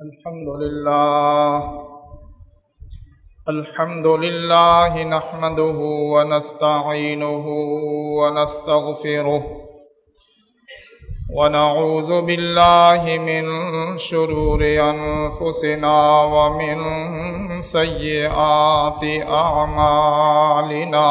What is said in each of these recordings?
الحمد لله. الحمد لله نحمده ونستعينه ونستغفره ونعوذ بالله من شرور أنفسنا ومن سيئات أعمالنا.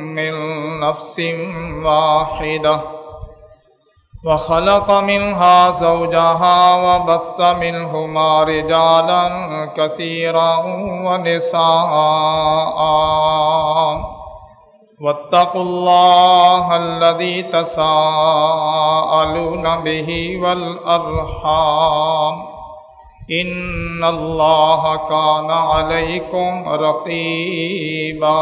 من نفس واحدة وخلق منها زوجها وبث منهما رجالا كثيرا ونساء. واتقوا الله الذي تساءلون به والأرحام. إن الله كان عليكم رقيبا.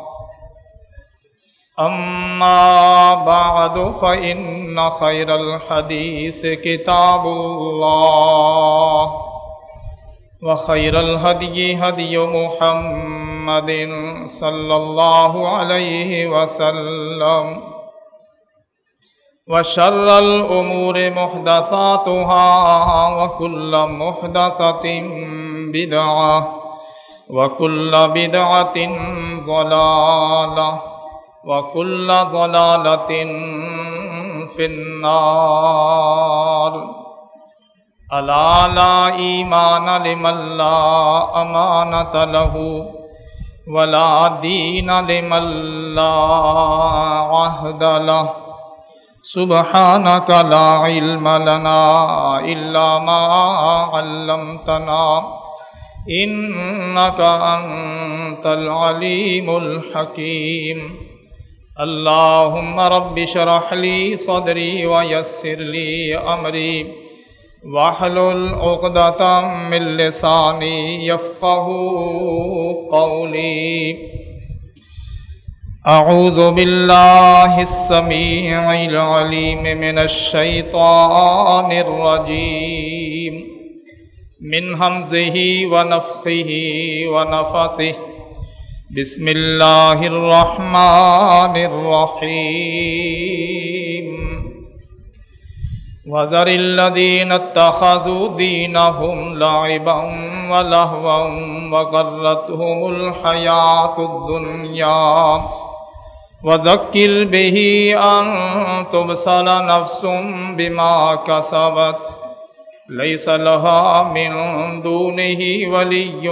أما بعد فإن خير الحديث كتاب الله وخير الهدي هدي محمد صلى الله عليه وسلم وشر الأمور محدثاتها وكل محدثة بدعة وكل بدعة ضلالة وكل ضلالة في النار ألا لا إيمان لمن لا أمانة له ولا دين لمن لا عهد له سبحانك لا علم لنا إلا ما علمتنا إنك أنت العليم الحكيم اللهم رب شرح لي صدري ويسر لي أمري. واحلل عقدة من لساني يفقه قولي. أعوذ بالله السميع العليم من الشيطان الرجيم. من همزه ونفخه ونفثه بسم الله الرحمن الرحيم وذر الذين اتخذوا دينهم لعبا ولهوا وغرتهم الحياة الدنيا وذكر به أن تبصر نفس بما كسبت ليس لها من دونه ولي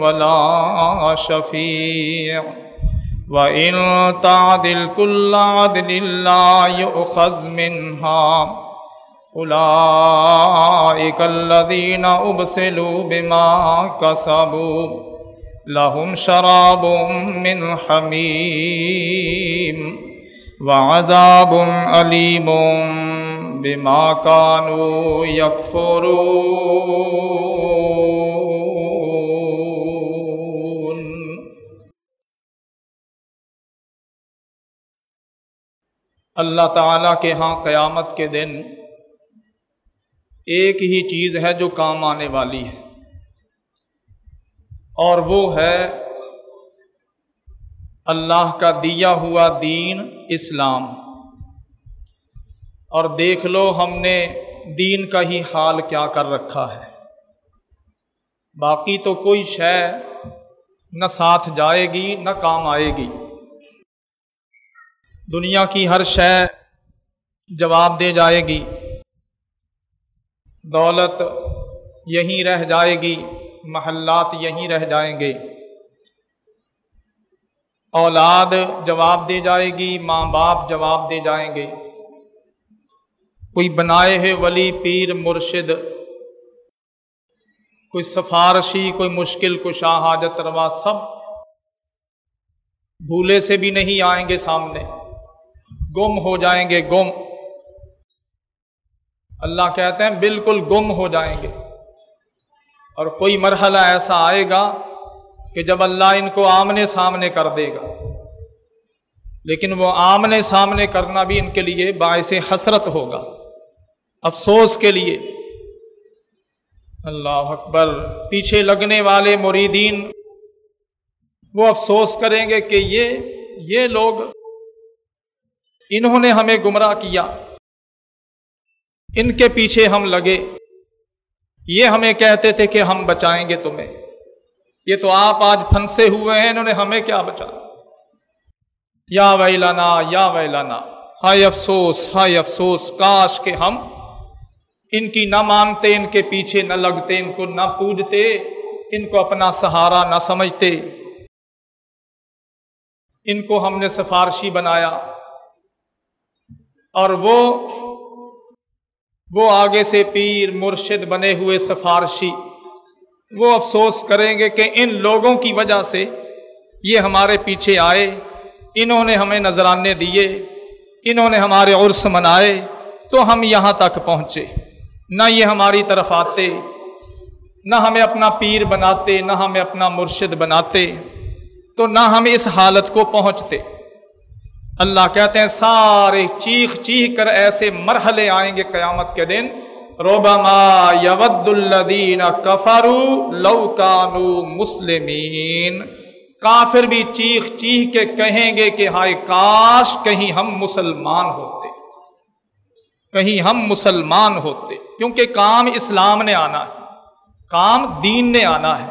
ولا شفيع. وإن تعدل كل عدل لا يؤخذ منها. أولئك الذين أبسلوا بما كسبوا. لهم شراب من حميم وعذاب أليم. بما كانوا يكفرون. اللہ تعالیٰ کے ہاں قیامت کے دن ایک ہی چیز ہے جو کام آنے والی ہے، اور وہ ہے اللہ کا دیا ہوا دین اسلام۔ اور دیکھ لو ہم نے دین کا ہی حال کیا کر رکھا ہے۔ باقی تو کوئی شے نہ ساتھ جائے گی، نہ کام آئے گی۔ دنیا کی ہر شے جواب دے جائے گی۔ دولت یہیں رہ جائے گی، محلات یہیں رہ جائیں گے۔ اولاد جواب دے جائے گی، ماں باپ جواب دے جائیں گے۔ کوئی بنائے ہے ولی پیر مرشد، کوئی سفارشی، کوئی مشکل کشا حاجت روا سب بھولے سے بھی نہیں آئیں گے سامنے۔ گم ہو جائیں گے، گم۔ اللہ کہتے ہیں بالکل گم ہو جائیں گے۔ اور کوئی مرحلہ ایسا آئے گا کہ جب اللہ ان کو آمنے سامنے کر دے گا۔ لیکن وہ آمنے سامنے کرنا بھی ان کے لیے باعث حسرت ہوگا۔ افسوس کے لیے۔ اللہ اکبر۔ پیچھے لگنے والے مریدین وہ افسوس کریں گے کہ یہ یہ لوگ انہوں نے ہمیں گمراہ کیا۔ ان کے پیچھے ہم لگے۔ یہ ہمیں کہتے تھے کہ ہم بچائیں گے تمہیں۔ یہ تو آپ آج پھنسے ہوئے ہیں، انہوں نے ہمیں کیا بچا یا ویلانا یا ویلانا ہائے افسوس ہائے افسوس، کاش کے ہم ان کی نہ مانتے، ان کے پیچھے نہ لگتے، ان کو نہ پوجتے، ان کو اپنا سہارا نہ سمجھتے۔ ان کو ہم نے سفارشی بنایا۔ اور وہ وہ آگے سے پیر مرشد بنے ہوئے سفارشی۔ وہ افسوس کریں گے کہ ان لوگوں کی وجہ سے یہ ہمارے پیچھے آئے۔ انہوں نے ہمیں نذرانے دیے۔ انہوں نے ہمارے عرس منائے۔ تو ہم یہاں تک پہنچے۔ نہ یہ ہماری طرف آتے، نہ ہمیں اپنا پیر بناتے، نہ ہمیں اپنا مرشد بناتے، تو نہ ہم اس حالت کو پہنچتے۔ اللہ کہتے ہیں، سارے چیخ چیخ کر ایسے مرحلے آئیں گے قیامت کے دن۔ روبما یود الدین کفرو لو کانو مسلمین۔ کافر بھی چیخ چیخ کے کہیں گے کہ ہائے کاش کہیں ہم مسلمان ہوتے۔ کہیں ہم مسلمان ہوتے، کیونکہ کام اسلام نے آنا ہے، کام دین نے آنا ہے۔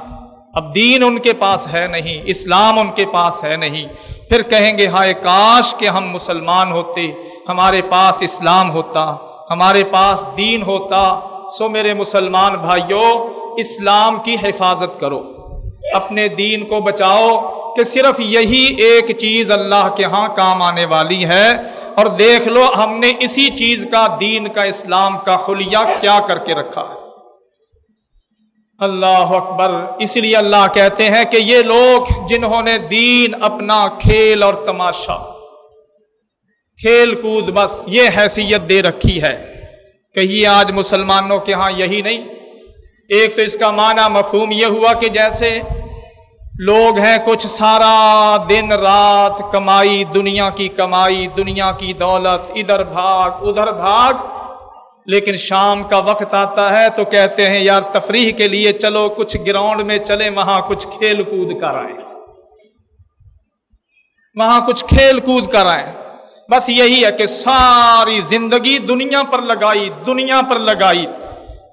اب دین ان کے پاس ہے نہیں، اسلام ان کے پاس ہے نہیں۔ پھر کہیں گے، ہائے کاش کہ ہم مسلمان ہوتے، ہمارے پاس اسلام ہوتا، ہمارے پاس دین ہوتا۔ سو میرے مسلمان بھائیوں اسلام کی حفاظت کرو۔ اپنے دین کو بچاؤ کہ صرف یہی ایک چیز اللہ کے ہاں کام آنے والی ہے۔ اور دیکھ لو ہم نے اسی چیز کا دین کا اسلام کا خلیہ کیا کر کے رکھا ہے۔ اللہ اکبر۔ اس لیے اللہ کہتے ہیں کہ یہ لوگ جنہوں نے دین اپنا کھیل اور تماشا، کھیل کود بس یہ حیثیت دے رکھی ہے کہ یہ آج مسلمانوں کے ہاں یہی نہیں۔ ایک تو اس کا معنی مفہوم یہ ہوا کہ جیسے لوگ ہیں کچھ سارا دن رات، کمائی دنیا کی کمائی، دنیا کی دولت، ادھر بھاگ ادھر بھاگ۔ لیکن شام کا وقت آتا ہے تو کہتے ہیں، یار تفریح کے لیے چلو، کچھ گراؤنڈ میں چلے وہاں کچھ کھیل کود کر آئے وہاں کچھ کھیل کود کر آئے بس یہی ہے کہ ساری زندگی دنیا پر لگائی، دنیا پر لگائی۔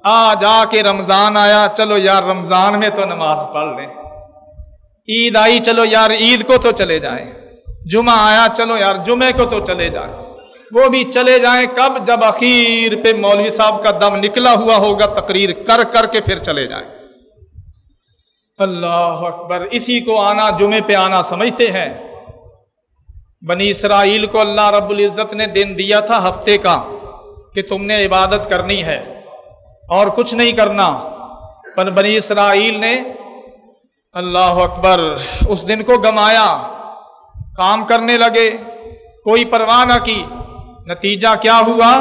آ جا کے رمضان آیا، چلو یار رمضان میں تو نماز پڑھ لیں۔ عید آئی، چلو یار، عید کو تو چلے جائیں۔ جمعہ آیا، چلو یار، جمعے کو تو چلے جائیں۔ وہ بھی چلے جائیں۔ کب؟ جب اخیر پہ مولوی صاحب کا دم نکلا ہوا ہوگا، تقریر کر کر کے پھر چلے جائیں۔ اللہ اکبر، اسی کو آنا، جمعے پہ آنا سمجھتے ہیں۔ بنی اسرائیل کو اللہ رب العزت نے دن دیا تھا ہفتے کا، کہ تم نے عبادت کرنی ہے اور کچھ نہیں کرنا۔ پر بنی اسرائیل نے اللہ اکبر، اس دن کو گمایا، کام کرنے لگے، کوئی پرواہ نہ کی۔ نتیجہ کیا ہوا؟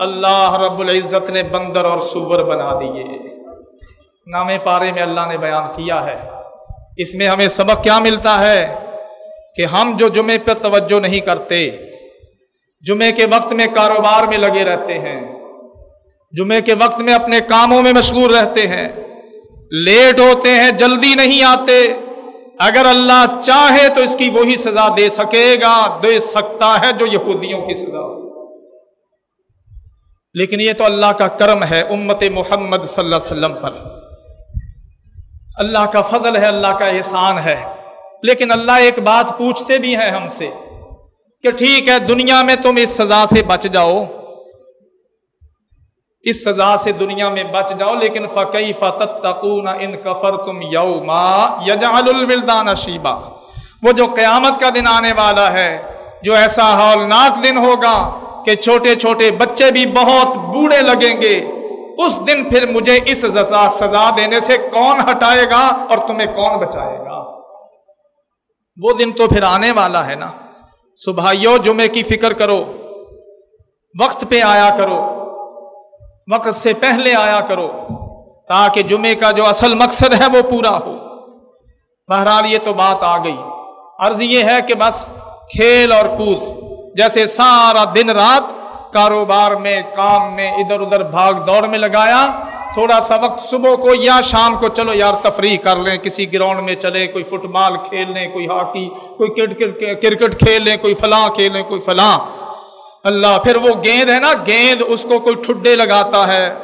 اللہ رب العزت نے بندر اور سور بنا دیے۔ نام پارے میں اللہ نے بیان کیا ہے۔ اس میں ہمیں سبق کیا ملتا ہے کہ ہم جو جمعے پہ توجہ نہیں کرتے، جمعے کے وقت میں کاروبار میں لگے رہتے ہیں، جمعے کے وقت میں اپنے کاموں میں مشغول رہتے ہیں۔ لیٹ ہوتے ہیں، جلدی نہیں آتے۔ اگر اللہ چاہے تو اس کی وہی سزا دے سکے گا، دے سکتا ہے جو یہودیوں کی سزا لیکن یہ تو اللہ کا کرم ہے امت محمد صلی اللہ علیہ وسلم پر۔ اللہ کا فضل ہے، اللہ کا احسان ہے۔ لیکن اللہ ایک بات پوچھتے بھی ہیں ہم سے کہ ٹھیک ہے، دنیا میں تم اس سزا سے بچ جاؤ۔ اس سزا سے دنیا میں بچ جاؤ، لیکن فقی فتح ان کفر تم یو الولدان شیبا وہ جو قیامت کا دن آنے والا ہے، جو ایسا ہولناک دن ہوگا کہ چھوٹے چھوٹے بچے بھی بہت بوڑھے لگیں گے، اس دن پھر مجھے اس سزا سزا دینے سے کون ہٹائے گا اور تمہیں کون بچائے گا؟ وہ دن تو پھر آنے والا ہے نا۔ صبح جمعے کی فکر کرو، وقت پہ آیا کرو۔ وقت سے پہلے آیا کرو، تاکہ جمعے کا جو اصل مقصد ہے وہ پورا ہو۔ بہرحال یہ تو بات آ گئی۔ عرض یہ ہے کہ بس کھیل اور کود، جیسے سارا دن رات کاروبار میں، کام میں، ادھر ادھر بھاگ دوڑ میں لگایا، تھوڑا سا وقت صبح کو یا شام کو چلو یار تفریح کر لیں، کسی گراؤنڈ میں چلے، کوئی فٹ بال کھیل لیں، کوئی ہاکی، کوئی کرکٹ کھیل لیں، کوئی فلاں کھیل لیں، کوئی فلاں۔ اللہ، پھر وہ گیند ہے نا، گیند اس کو کوئی ٹھڈے لگاتا ہے۔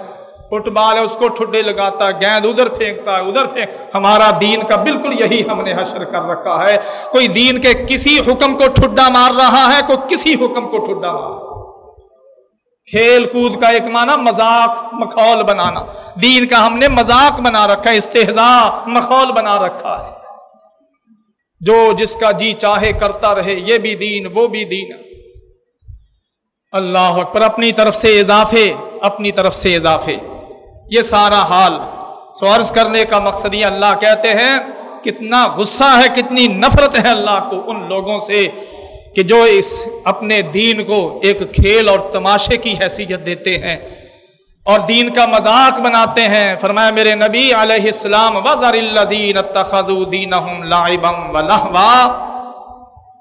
فٹ بال ہے، اس کو ٹھڈے لگاتا ہے، گیند ادھر پھینکتا ہے، ادھر پھینک۔ ہمارا دین کا بالکل یہی ہم نے حشر کر رکھا ہے۔ کوئی دین کے کسی حکم کو ٹھڈا مار رہا ہے، کوئی کسی حکم کو ٹھڈا مار رہا کھیل کود کا ایک معنی، مذاق، مخول بنانا۔ دین کا ہم نے مذاق بنا رکھا ہے استحزا مخول بنا رکھا ہے۔ جو جس کا جی چاہے کرتا رہے، یہ بھی دین، وہ بھی دین۔ اللہ اکبر، اپنی طرف سے اضافے، اپنی طرف سے اضافے۔ یہ سارا حال سوارز کرنے کا مقصد یہ اللہ کہتے ہیں، کتنا غصہ ہے، کتنی نفرت ہے اللہ کو ان لوگوں سے کہ جو اس اپنے دین کو ایک کھیل اور تماشے کی حیثیت دیتے ہیں۔ اور دین کا مذاق بناتے ہیں۔ فرمایا، میرے نبی علیہ السلام وزر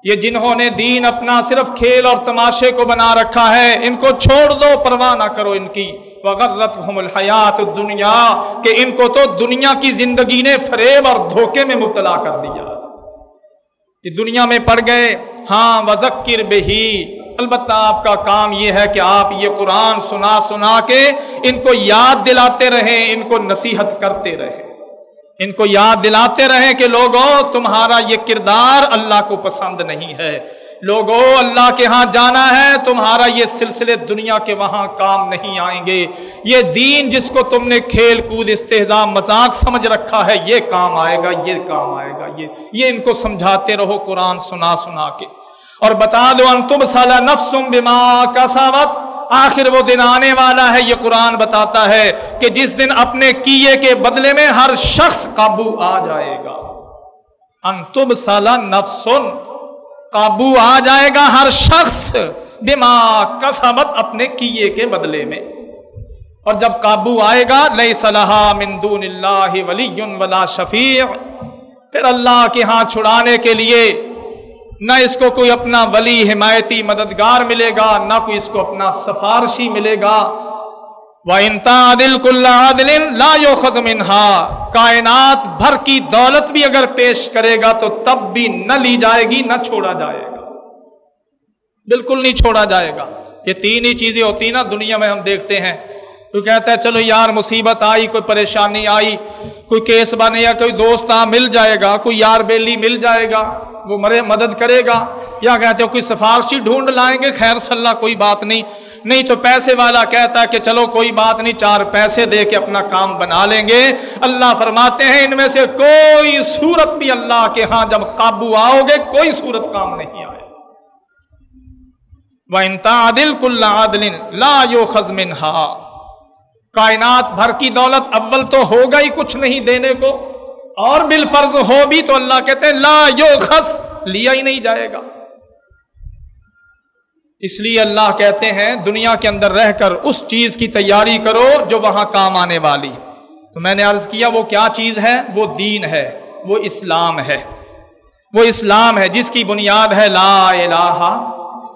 یہ جنہوں نے دین اپنا صرف کھیل اور تماشے کو بنا رکھا ہے، ان کو چھوڑ دو، پرواہ نہ کرو ان کی۔ وغرت الحیات دنیا کہ ان کو تو دنیا کی زندگی نے فریب اور دھوکے میں مبتلا کر دیا۔ یہ دنیا میں پڑ گئے ہاں وزکر بہی البتہ آپ کا کام یہ ہے کہ آپ یہ قرآن سنا سنا کے ان کو یاد دلاتے رہیں، ان کو نصیحت کرتے رہیں۔ ان کو یاد دلاتے رہیں کہ لوگوں تمہارا یہ کردار اللہ کو پسند نہیں ہے۔ لوگوں اللہ کے ہاں جانا ہے، تمہارا یہ سلسلے دنیا کے وہاں کام نہیں آئیں گے۔ یہ دین جس کو تم نے کھیل کود استحضا مذاق سمجھ رکھا ہے، یہ کام آئے گا، یہ کام آئے گا، یہ یہ ان کو سمجھاتے رہو قرآن سنا سنا کے۔ اور بتا دو، انتم سالہ نفسم بما کا ساوت آخر وہ دن آنے والا ہے، یہ قرآن بتاتا ہے کہ جس دن اپنے کیے کے بدلے میں ہر شخص قابو آ جائے گا۔ انتم سالہ نفسن، قابو آ جائے گا ہر شخص دماغ کا سبت اپنے کیے کے بدلے میں۔ اور جب قابو آئے گا لئی صلاح مندون اللہ ولی ولا شفیع۔ پھر اللہ کے ہاں چھڑانے کے لیے نہ اس کو کوئی اپنا ولی، حمایتی مددگار ملے گا، نہ کوئی اس کو اپنا سفارشی ملے گا۔ وہ انتا کل ختم انہا کائنات بھر کی دولت بھی اگر پیش کرے گا تو تب بھی نہ لی جائے گی، نہ چھوڑا جائے گا۔ بالکل نہیں چھوڑا جائے گا۔ یہ تین ہی چیزیں ہوتی نا، دنیا میں ہم دیکھتے ہیں۔ کوئی کہتا ہے، چلو یار، مصیبت آئی، کوئی پریشانی آئی، کوئی کیس بنے یا کوئی دوست آ، مل جائے گا، کوئی یار بیلی مل جائے گا، وہ مرے، مدد کرے گا، یا کہتے ہو کوئی سفارشی ڈھونڈ لائیں گے، خیر صلی اللہ کوئی بات نہیں۔ نہیں تو پیسے والا کہتا ہے کہ چلو، کوئی بات نہیں، چار پیسے دے کے اپنا کام بنا لیں گے۔ اللہ فرماتے ہیں، ان میں سے کوئی صورت بھی اللہ کے ہاں جب قابو آؤ گے، کوئی صورت کام نہیں آئے۔ وہ انتا عادل کل عادل لا یو خزمن ہا کائنات بھر کی دولت اول تو ہوگا ہی کچھ نہیں دینے کو۔ اور بال فرض ہو بھی تو اللہ کہتے ہیں، لا یو خس لیا ہی نہیں جائے گا۔ اس لیے اللہ کہتے ہیں، دنیا کے اندر رہ کر اس چیز کی تیاری کرو جو وہاں کام آنے والی۔ تو میں نے عرض کیا، وہ کیا چیز ہے؟ وہ دین ہے، وہ اسلام ہے۔ وہ اسلام ہے، جس کی بنیاد ہے، لا الہ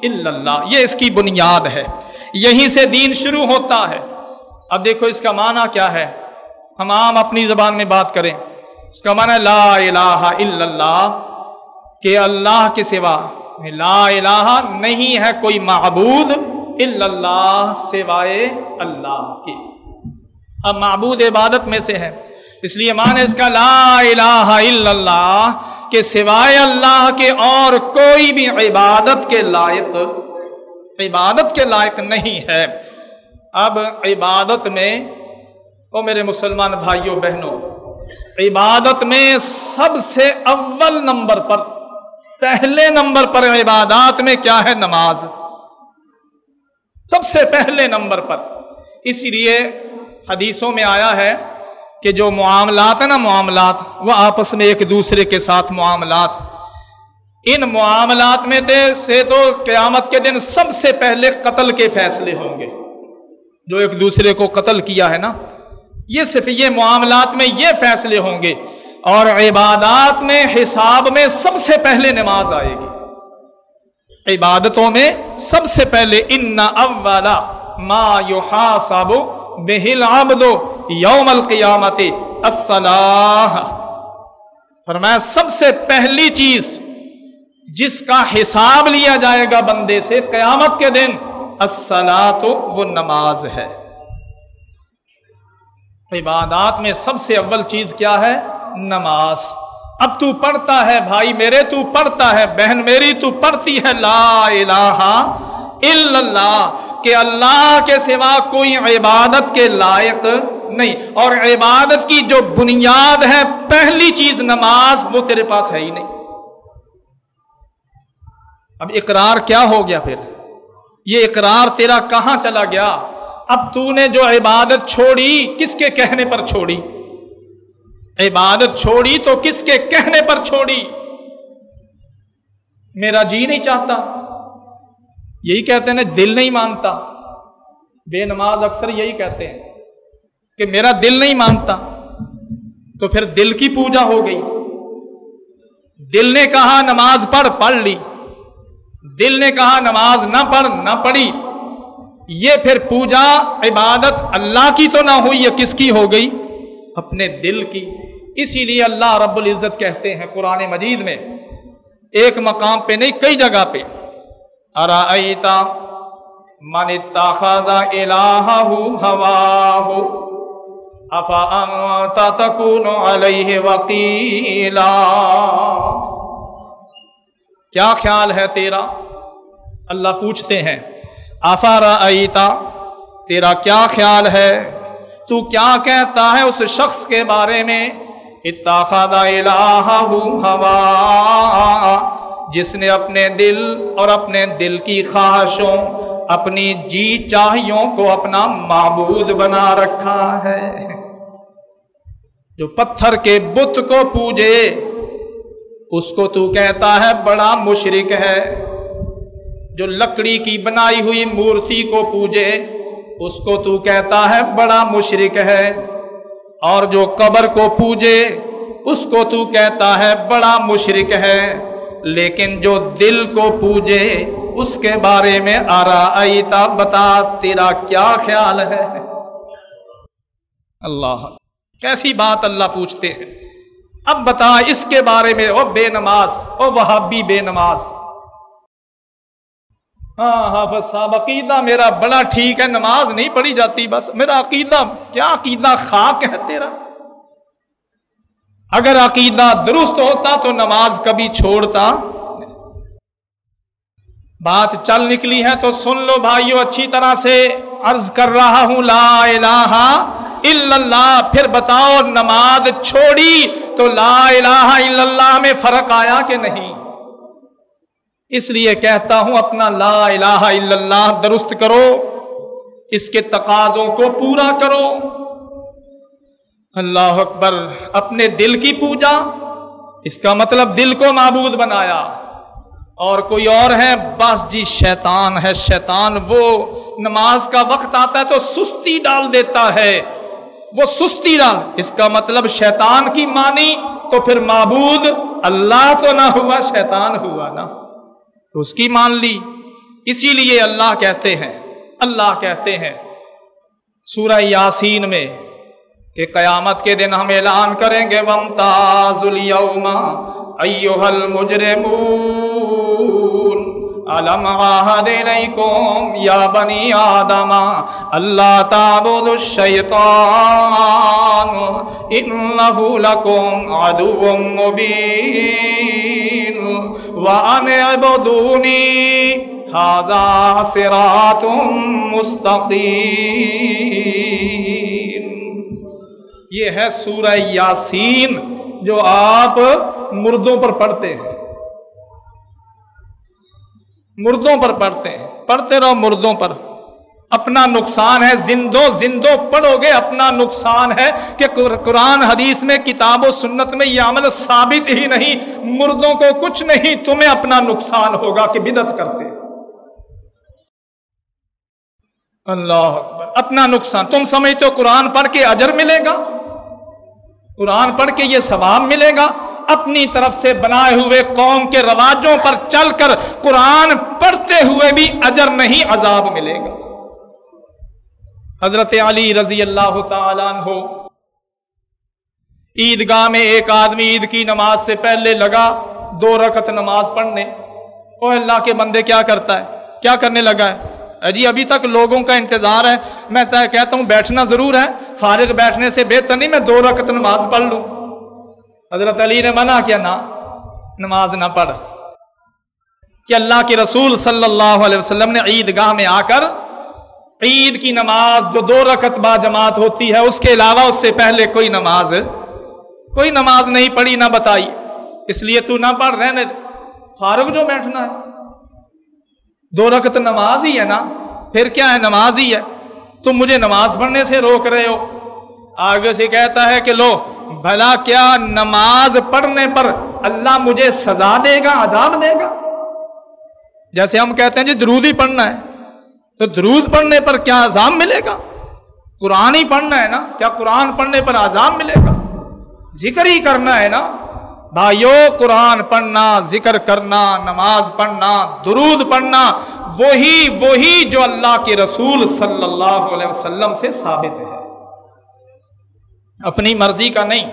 الا اللہ۔ یہ اس کی بنیاد ہے۔ یہیں سے دین شروع ہوتا ہے۔ اب دیکھو اس کا معنی کیا ہے؟ ہم عام اپنی زبان میں بات کریں، اس کا معنی لا الہ الا اللہ، کہ اللہ کے سوا لا الہ نہیں ہے کوئی معبود الا اللہ سوائے اللہ کی اب معبود عبادت میں سے ہے، اس لیے معنی اس کا لا الہ الا اللہ، کہ سوائے اللہ کے اور کوئی بھی عبادت کے لائق، عبادت کے لائق نہیں ہے۔ اب عبادت میں، او میرے مسلمان بھائیوں بہنوں عبادت میں سب سے اول نمبر پر، پہلے نمبر پر عبادات میں کیا ہے نماز؟ سب سے پہلے نمبر پر۔ اسی لیے حدیثوں میں آیا ہے کہ جو معاملات ہیں نا معاملات، وہ آپس میں ایک دوسرے کے ساتھ معاملات۔ ان معاملات میں سے تو قیامت کے دن سب سے پہلے قتل کے فیصلے ہوں گے۔ جو ایک دوسرے کو قتل کیا ہے نا، یہ صرف یہ معاملات میں یہ فیصلے ہوں گے۔ اور عبادات میں، حساب میں سب سے پہلے نماز آئے گی۔ عبادتوں میں سب سے پہلے ان اولا ما یحاسب بہل العبد یوم القیامت الصلاح۔ فرمایا، سب سے پہلی چیز جس کا حساب لیا جائے گا بندے سے قیامت کے دن الصلاۃ وہ نماز ہے۔ عبادات میں سب سے اول چیز کیا ہے؟ نماز۔ اب تو پڑھتا ہے بھائی میرے، تو پڑھتا ہے بہن میری، تو پڑھتی ہے لا الہ الا اللہ، کہ اللہ کے سوا کوئی عبادت کے لائق نہیں۔ اور عبادت کی جو بنیاد ہے، پہلی چیز نماز، وہ تیرے پاس ہے ہی نہیں۔ اب اقرار کیا ہو گیا پھر؟ یہ اقرار تیرا کہاں چلا گیا؟ اب تو نے جو عبادت چھوڑی، کس کے کہنے پر چھوڑی؟ عبادت چھوڑی تو کس کے کہنے پر چھوڑی؟ میرا جی نہیں چاہتا۔ یہی کہتے ہیں دل نہیں مانتا۔ بے نماز اکثر یہی کہتے ہیں کہ میرا دل نہیں مانتا۔ تو پھر دل کی پوجا ہو گئی۔ دل نے کہا، نماز پڑھ پڑھ لی۔ دل نے کہا نماز نہ پڑھ، نہ پڑھی۔ یہ پھر پوجا، عبادت اللہ کی تو نہ ہوئی، یہ کس کی ہو گئی؟ اپنے دل کی۔ اسی لیے اللہ رب العزت کہتے ہیں قرآن مجید میں، ایک مقام پہ نہیں، کئی جگہ پہ۔ ارائیتا، من اتخذ الہہ افا انت تکون علیہ وقیلا۔ کیا خیال ہے تیرا؟ اللہ پوچھتے ہیں افا رائیتا تیرا کیا خیال ہے؟ تو کیا کہتا ہے اس شخص کے بارے میں؟ اتخذ الہہ ہوا۔ جس نے اپنے دل اور اپنے دل کی خواہشوں، اپنی جی چاہیوں کو اپنا معبود بنا رکھا ہے۔ جو پتھر کے بت کو پوجے اس کو تو کہتا ہے، بڑا مشرق ہے۔ جو لکڑی کی بنائی ہوئی مورتی کو پوجے، اس کو تو کہتا ہے، بڑا مشرق ہے۔ اور جو قبر کو پوجے، اس کو تو کہتا ہے، بڑا مشرق ہے۔ لیکن جو دل کو پوجے، اس کے بارے میں آرا آئیتا، بتا تیرا کیا خیال ہے؟ اللہ، کیسی بات اللہ پوچھتے ہیں؟ اب بتا اس کے بارے میں، او بے نماز، او وہابی بے نماز۔ ہاں حافظ صاحب، عقیدہ میرا بڑا ٹھیک ہے، نماز نہیں پڑھی جاتی، بس میرا عقیدہ، کیا عقیدہ خاک ہے تیرا؟ اگر عقیدہ درست ہوتا تو نماز کبھی چھوڑتا۔ بات چل نکلی ہے تو سن لو بھائیو، اچھی طرح سے عرض کر رہا ہوں، لا الہ اللہ، پھر بتاؤ نماز چھوڑی تو لا الہ الا اللہ میں فرق آیا کہ نہیں؟ اس لیے کہتا ہوں اپنا لا الہ الا اللہ درست کرو، اس کے تقاضوں کو پورا کرو۔ اللہ اکبر، اپنے دل کی پوجا، اس کا مطلب دل کو معبود بنایا۔ اور کوئی اور ہے؟ بس جی شیطان ہے، شیطان وہ نماز کا وقت آتا ہے تو سستی ڈال دیتا ہے۔ وہ سستی ڈال اس کا مطلب شیطان کی مانی تو پھر معبود اللہ تو نہ ہوا، شیطان ہوا نا اس کی مان لی۔ اسی لیے اللہ کہتے ہیں، اللہ کہتے ہیں۔ سورہ یاسین میں کہ قیامت کے دن ہم اعلان کریں گے ومتاز اليوم ایوہ المجرمون۔ علم عہد علیکم یا بنی آدم؟ اللہ تعبد الشیطان انہو لکم عدو مبین وان عبدونی هذا صراط مستقیم یہ ہے سورہ یاسین جو آپ مردوں پر پڑھتے ہیں۔ مردوں پر پڑھتے ہیں۔ پڑھتے رہو مردوں پر۔ اپنا نقصان ہے۔ زندو زندو پڑھو گے۔ اپنا نقصان ہے کہ قرآن حدیث میں، کتاب و سنت میں یہ عمل ثابت ہی نہیں۔ مردوں کو کچھ نہیں، تمہیں اپنا نقصان ہوگا کہ بدت کرتے۔ اللہ اپنا نقصان۔ تم سمجھتے ہو قرآن پڑھ کے اجر ملے گا؟ قرآن پڑھ کے یہ ثواب ملے گا؟ اپنی طرف سے بنائے ہوئے قوم کے رواجوں پر چل کر قرآن پڑھتے ہوئے بھی اجر نہیں عذاب ملے گا۔ حضرت علی رضی اللہ تعالیٰ عنہ عید گاہ میں ایک آدمی عید کی نماز سے پہلے لگا دو رکت نماز پڑھنے۔ او اللہ کے بندے کیا کرتا ہے؟ کیا کرنے لگا ہے؟ جی ابھی تک لوگوں کا انتظار ہے۔ میں کہتا ہوں بیٹھنا ضرور ہے۔ فارغ بیٹھنے سے بہتر نہیں، میں دو رکت نماز پڑھ لوں۔ حضرت علی نے منع کیا، نہ، نماز نہ پڑھ۔ کہ اللہ کے رسول صلی اللہ علیہ وسلم نے عید گاہ میں آ کر عید کی نماز جو دو رکت با جماعت ہوتی ہے، اس کے علاوہ اس سے پہلے کوئی نماز کوئی نماز نہیں پڑھی، نہ بتائی۔ اس لیے تو نہ پڑھ رہنے فارغ جو بیٹھنا ہے۔ دو رکت نماز ہی ہے نا، پھر کیا ہے، نماز ہی ہے۔ تم مجھے نماز پڑھنے سے روک رہے ہو۔ آگے سے کہتا ہے کہ لو بھلا کیا نماز پڑھنے پر اللہ مجھے سزا دے گا، عذاب دے گا؟ جیسے ہم کہتے ہیں جی درود ہی پڑھنا ہے۔ تو درود پڑھنے پر کیا عذاب ملے گا؟ قرآن ہی پڑھنا ہے نا؟ کیا قرآن پڑھنے پر عذاب ملے گا؟ ذکر ہی کرنا ہے نا؟ بھائیو، قرآن پڑھنا، ذکر کرنا، نماز پڑھنا، درود پڑھنا، وہی وہی جو اللہ کے رسول صلی اللہ علیہ وسلم سے ثابت ہے۔ اپنی مرضی کا نہیں۔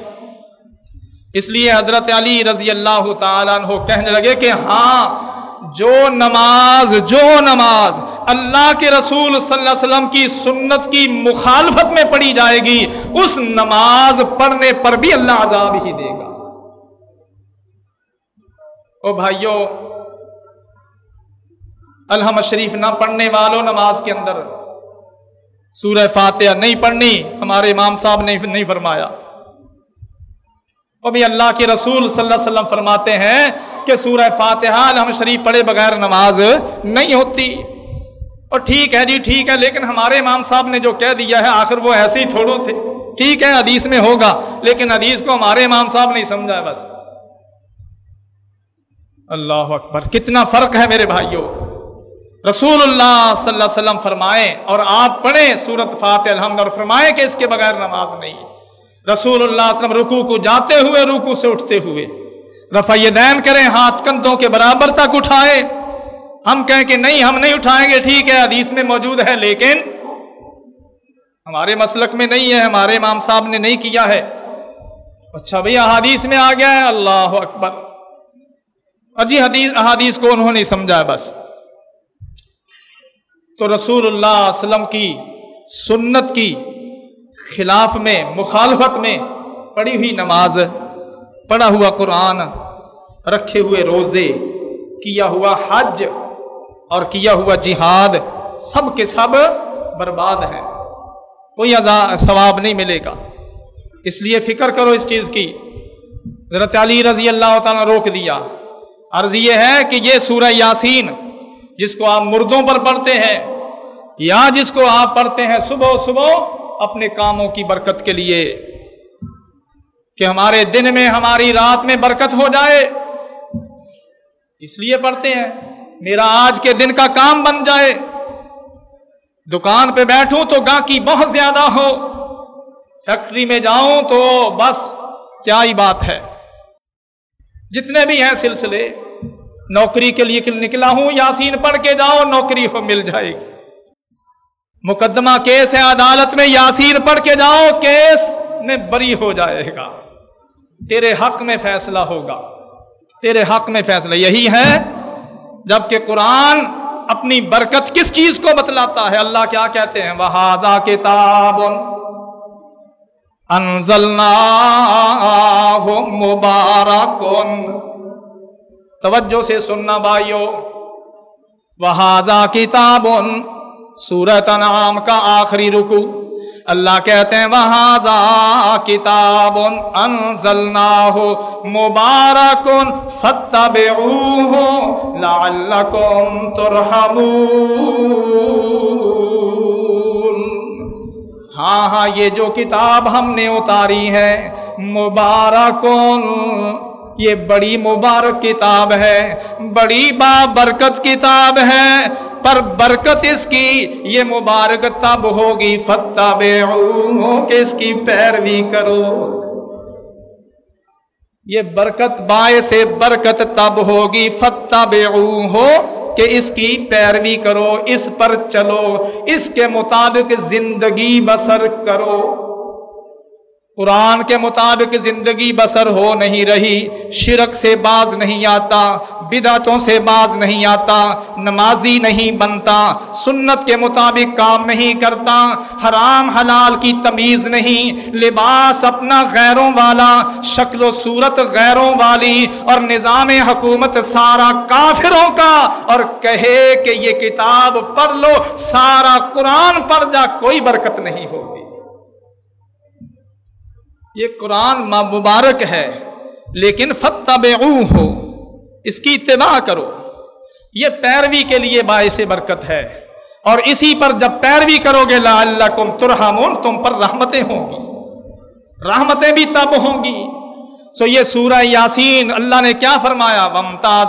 اس لیے حضرت علی رضی اللہ تعالیٰ عنہ کہنے لگے کہ ہاں جو نماز جو نماز اللہ کے رسول صلی اللہ علیہ وسلم کی سنت کی مخالفت میں پڑھی جائے گی، اس نماز پڑھنے پر بھی اللہ عذاب ہی دے گا۔ او بھائیو، الحمد شریف نہ پڑھنے والوں نماز کے اندر سورہ فاتحہ نہیں پڑھنی، ہمارے امام صاحب نے نہیں فرمایا۔ ابھی اللہ کے رسول صلی اللہ علیہ وسلم فرماتے ہیں کہ سورہ فاتحہ الحمد شریف پڑھے بغیر نماز نہیں ہوتی۔ اور ٹھیک ہے جی ٹھیک ہے، لیکن ہمارے امام صاحب نے جو کہہ دیا ہے، آخر وہ ایسے ہی تھوڑو تھے۔ ٹھیک ہے، حدیث میں ہوگا، لیکن حدیث کو ہمارے امام صاحب نہیں سمجھا ہے بس۔ اللہ اکبر، کتنا فرق ہے میرے بھائیوں۔ رسول اللہ صلی اللہ علیہ وسلم فرمائیں اور آپ پڑھیں سورت فاتح الحمد اور فرمائیں کہ اس کے بغیر نماز نہیں رسول اللہ علیہ وسلم رکو کو جاتے ہوئے رکو سے اٹھتے ہوئے۔ رفع دین کریں، ہاتھ کندھوں کے برابر تک اٹھائے۔ ہم کہیں کہ نہیں، ہم نہیں اٹھائیں گے، ٹھیک ہے، حدیث میں موجود ہے، لیکن ہمارے مسلک میں نہیں ہے، ہمارے امام صاحب نے نہیں کیا ہے۔ اچھا بھائی، احادیث میں آ گیا ہے، اللہ اکبر۔ اجی حدیث، احادیث کو انہوں نے سمجھا ہے، بس۔ تو رسول اللہ علیہ وسلم کی سنت کی خلاف میں، مخالفت میں پڑھی ہوئی نماز، پڑھا ہوا قرآن، رکھے ہوئے روزے، کیا ہوا حج اور کیا ہوا جہاد، سب کے سب برباد ہیں۔ کوئی ثواب نہیں ملے گا۔ اس لیے فکر کرو اس چیز کی۔ حضرت علی رضی اللہ تعالیٰ روک دیا۔ عرض یہ ہے کہ یہ سورہ یاسین جس کو آپ مردوں پر پڑھتے ہیں یا جس کو آپ پڑھتے ہیں صبح صبح اپنے کاموں کی برکت کے لیے، کہ ہمارے دن میں، ہماری رات میں برکت ہو جائے۔ اس لیے پڑھتے ہیں، میرا آج کے دن کا کام بن جائے۔ دکان پہ بیٹھوں تو گاہکی بہت زیادہ ہو۔ فیکٹری میں جاؤں تو بس، کیا ہی بات ہے۔ جتنے بھی ہیں سلسلے نوکری کے لیے نکلا ہوں، یاسین پڑھ کے جاؤ، نوکری ہو، مل جائے گی۔ مقدمہ کیس ہے عدالت میں، یاسین پڑھ کے جاؤ، کیس میں بری ہو جائے گا۔ تیرے حق میں فیصلہ ہوگا۔ تیرے حق میں فیصلہ۔ یہی ہے جبکہ قرآن اپنی برکت کس چیز کو بتلاتا ہے؟ اللہ کیا کہتے ہیں؟ وہ کتاب انزلنا مبارک توجہ سے سننا بھائیو۔ وہ کتاب سورت نام کا آخری رکو اللہ کہتے ہیں وہاں کتاب انزلناہ مبارکن فتبعوہ لعلکم ترحمون۔ ہاں ہاں یہ جو کتاب ہم نے اتاری ہے مبارکن یہ بڑی مبارک کتاب ہے، بڑی با برکت کتاب ہے، پر برکت اس کی، یہ مبارک تب ہوگی فتح بے کہ اس کی پیروی کرو۔ یہ برکت بائے سے برکت تب ہوگی فتح بے ہو کہ اس کی پیروی کرو، اس پر چلو، اس کے مطابق زندگی بسر کرو۔ قرآن کے مطابق زندگی بسر ہو نہیں رہی، شرک سے باز نہیں آتا، بدعتوں سے باز نہیں آتا، نمازی نہیں بنتا، سنت کے مطابق کام نہیں کرتا، حرام حلال کی تمیز نہیں، لباس اپنا غیروں والا، شکل و صورت غیروں والی اور نظام حکومت سارا کافروں کا اور کہے کہ یہ کتاب پڑھ لو، سارا قرآن پڑھ جا، کوئی برکت نہیں ہوگی۔ یہ قرآن مبارک ہے، لیکن فتح ہو اس کی اتباع کرو۔ یہ پیروی کے لیے باعث برکت ہے۔ اور اسی پر جب پیروی کرو گے لا اللہ کم ترہمون تم پر رحمتیں ہوں گی۔ رحمتیں بھی تب ہوں گی۔ سو یہ سورہ یاسین، اللہ نے کیا فرمایا؟ ومتاز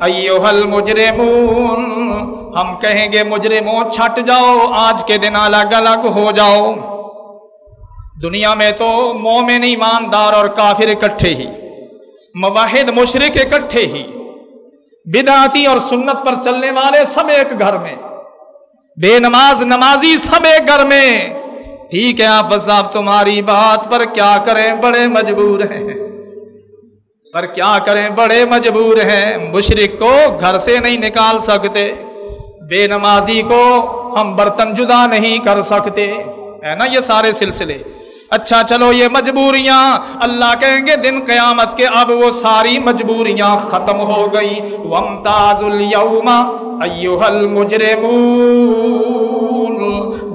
ایوہ المجرمون۔ ہم کہیں گے، مجرموں، چھٹ جاؤ، آج کے دن الگ الگ ہو جاؤ۔ دنیا میں تو مومن ایماندار اور کافر اکٹھے ہی، مواحد مشرق اکٹھے ہی، بدعتی اور سنت پر چلنے والے سب ایک گھر میں، بے نماز نمازی سب ایک گھر میں۔ ٹھیک ہے آپ صاحب، تمہاری بات پر کیا کریں بڑے مجبور ہیں۔ پر کیا کریں بڑے مجبور ہیں۔ مشرق کو گھر سے نہیں نکال سکتے، بے نمازی کو ہم برتن جدا نہیں کر سکتے۔ ہے نا یہ سارے سلسلے۔ اچھا چلو یہ مجبوریاں۔ اللہ کہیں گے دن قیامت کے اب وہ ساری مجبوریاں ختم ہو گئی ومتاز اليوم ایوہ المجرمون۔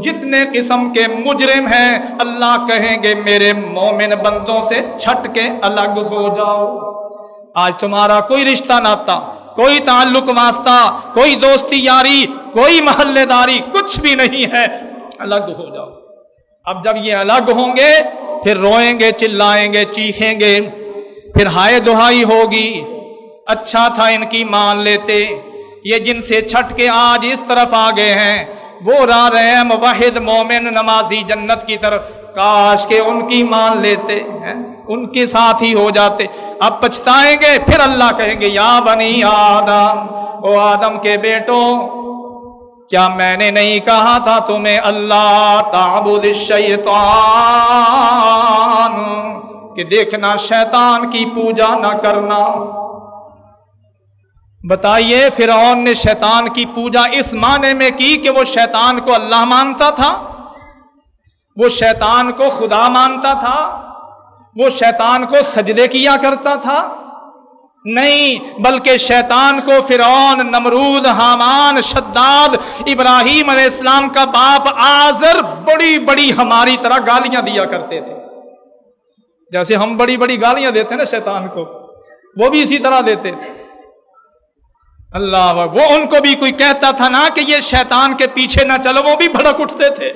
جتنے قسم کے مجرم ہیں، اللہ کہیں گے میرے مومن بندوں سے چھٹ کے الگ ہو جاؤ۔ آج تمہارا کوئی رشتہ ناتا کوئی تعلق واسطہ، کوئی دوستی یاری، کوئی محلے داری، کچھ بھی نہیں ہے۔ الگ ہو جاؤ۔ اب جب یہ الگ ہوں گے، پھر روئیں گے، چلائیں گے، چیخیں گے، پھر ہائے دہائی ہوگی۔ اچھا تھا ان کی مان لیتے۔ یہ جن سے چھٹ کے آج اس طرف آ گئے ہیں، وہ را رہے ہیں موحد مومن نمازی جنت کی طرف کاش کے ان کی مان لیتے ہیں، ان کے ساتھ ہی ہو جاتے۔ اب پچھتائیں گے، پھر اللہ کہیں گے، یا بنی آدم، او آدم کے بیٹوں کیا میں نے نہیں کہا تھا تمہیں اللہ تعبد الشیطان کہ دیکھنا شیطان کی پوجا نہ کرنا؟ بتائیے فرعون نے شیطان کی پوجا اس معنی میں کی کہ وہ شیطان کو اللہ مانتا تھا؟ وہ شیطان کو خدا مانتا تھا؟ وہ شیطان کو سجدے کیا کرتا تھا؟ نہیں، بلکہ شیطان کو فرعون، نمرود، حامان، شداد، ابراہیم علیہ السلام کا باپ آزر بڑی بڑی ہماری طرح گالیاں دیا کرتے تھے۔ جیسے ہم بڑی بڑی گالیاں دیتے نا شیطان کو، وہ بھی اسی طرح دیتے تھے۔ اللہ وہ ان کو بھی کوئی کہتا تھا نا کہ یہ شیطان کے پیچھے نہ چلو، وہ بھی بھڑک اٹھتے تھے۔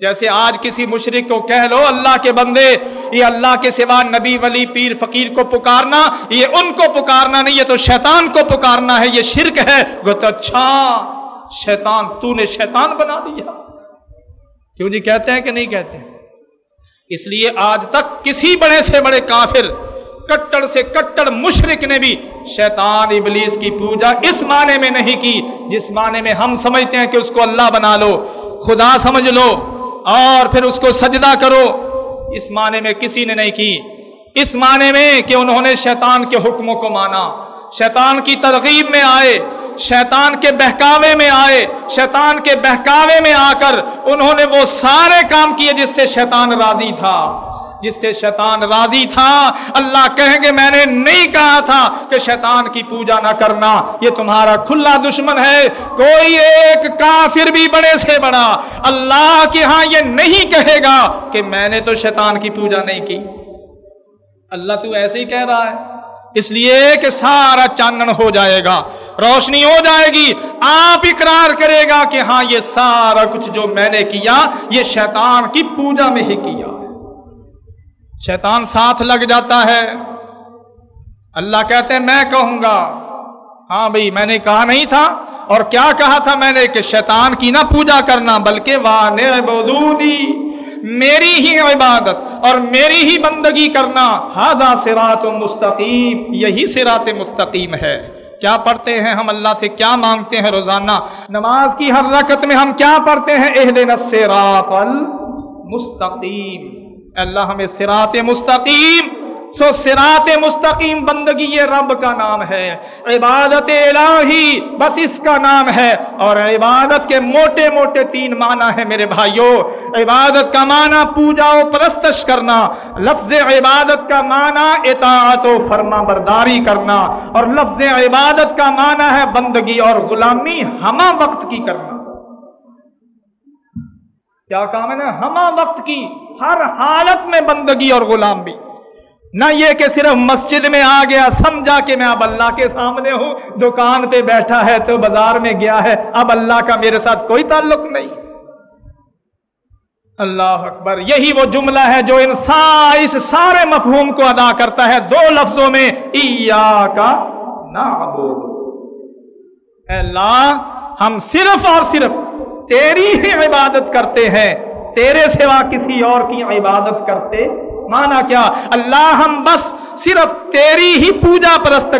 جیسے آج کسی مشرق کو کہہ لو، اللہ کے بندے یہ اللہ کے سوا نبی ولی پیر فقیر کو پکارنا، یہ ان کو پکارنا نہیں، یہ تو شیطان کو پکارنا ہے، یہ شرک ہے۔ تو اچھا شیطان، تو نے شیطان بنا دیا۔ کیوں جی کہتے ہیں کہ نہیں کہتے اس لیے آج تک کسی بڑے سے بڑے کافر، کٹڑ سے کٹڑ مشرق نے بھی شیطان ابلیس کی پوجا اس معنی میں نہیں کی، جس معنی میں ہم سمجھتے ہیں کہ اس کو اللہ بنا لو، خدا سمجھ لو، اور پھر اس کو سجدہ کرو۔ اس معنی میں کسی نے نہیں کی۔ اس معنی میں کہ انہوں نے شیطان کے حکموں کو مانا۔ شیطان کی ترغیب میں آئے، شیطان کے بہکاوے میں آئے، شیطان کے بہکاوے میں آ کر انہوں نے وہ سارے کام کیے جس سے شیطان راضی تھا۔ جس سے شیطان راضی تھا، اللہ کہیں گے میں نے نہیں کہا تھا کہ شیطان کی پوجا نہ کرنا، یہ تمہارا کھلا دشمن ہے۔ کوئی ایک کافر بھی بڑے سے بڑا، اللہ کے ہاں یہ نہیں کہے گا کہ میں نے تو شیطان کی پوجا نہیں کی۔ اللہ تو ایسے ہی کہہ رہا ہے۔ اس لیے کہ سارا چانن ہو جائے گا، روشنی ہو جائے گی۔ آپ اقرار کرے گا کہ ہاں یہ سارا کچھ جو میں نے کیا، یہ شیطان کی پوجا میں ہی کیا۔ شیطان ساتھ لگ جاتا ہے۔ اللہ کہتے ہیں، میں کہوں گا۔ ہاں بھائی، میں نے کہا نہیں تھا۔ اور کیا کہا تھا میں نے کہ شیطان کی نہ پوجا کرنا، بلکہ وانے بودونی میری ہی عبادت اور میری ہی بندگی کرنا۔ ہادا سرات مستقیم یہی سرات مستقیم ہے۔ کیا پڑھتے ہیں ہم اللہ سے؟ کیا مانگتے ہیں روزانہ؟ نماز کی ہر رکت میں ہم کیا پڑھتے ہیں؟ اہل الصراط المستقیم۔ اللہ ہمیں سرات مستقیم، سو سرات مستقیم بندگی یہ رب کا نام ہے۔ عبادت الہی بس اس کا نام ہے۔ اور عبادت کے موٹے موٹے تین معنی ہے میرے بھائیوں عبادت کا معنی پوجا و پرستش کرنا، لفظ عبادت کا معنی اطاعت و فرما برداری کرنا، اور لفظ عبادت کا معنی ہے بندگی اور غلامی ہما وقت کی کرنا۔ کیا کام ہے نا؟ ہما وقت کی۔ ہر حالت میں بندگی اور غلام بھی۔ نہ یہ کہ صرف مسجد میں آ گیا، سمجھا کہ میں اب اللہ کے سامنے ہوں، دکان پہ بیٹھا ہے تو بازار میں گیا ہے، اب اللہ کا میرے ساتھ کوئی تعلق نہیں۔ اللہ اکبر، یہی وہ جملہ ہے جو انسان اس سارے مفہوم کو ادا کرتا ہے۔ دو لفظوں میں کا اللہ، ہم صرف اور صرف تیری ہی عبادت کرتے ہیں۔ تیرے سوا کسی اور کی عبادت کرتے؟ مانا کیا؟ اللہ ہم بس صرف تیری ہی پوجا پرست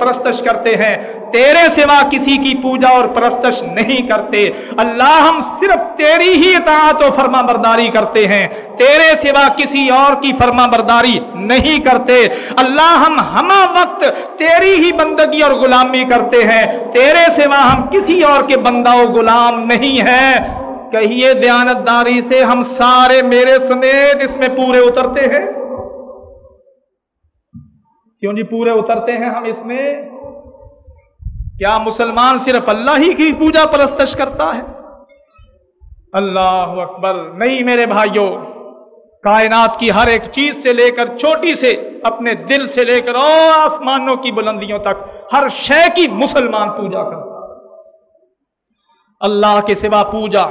پرستش کرتے ہیں۔ تیرے سوا کسی کی پوجا اور پرستش نہیں کرتے۔ اللہ ہم صرف تیری ہی اطاعت و فرما برداری کرتے ہیں۔ تیرے سوا کسی اور کی فرما برداری نہیں کرتے۔ اللہ ہم ہما وقت تیری ہی بندگی اور غلامی کرتے ہیں۔ تیرے سوا ہم کسی اور کے بندہ و غلام نہیں ہیں۔ کہیے دیانتداری سے ہم سارے میرے سمیت اس میں پورے اترتے ہیں؟ کیوں جی پورے اترتے ہیں ہم اس میں؟ کیا مسلمان صرف اللہ ہی کی پوجا پرستش کرتا ہے؟ اللہ اکبر، نہیں میرے بھائیوں کائنات کی ہر ایک چیز سے لے کر چھوٹی سے، اپنے دل سے لے کر اور آسمانوں کی بلندیوں تک ہر شے کی مسلمان پوجا کرتا اللہ کے سوا پوجا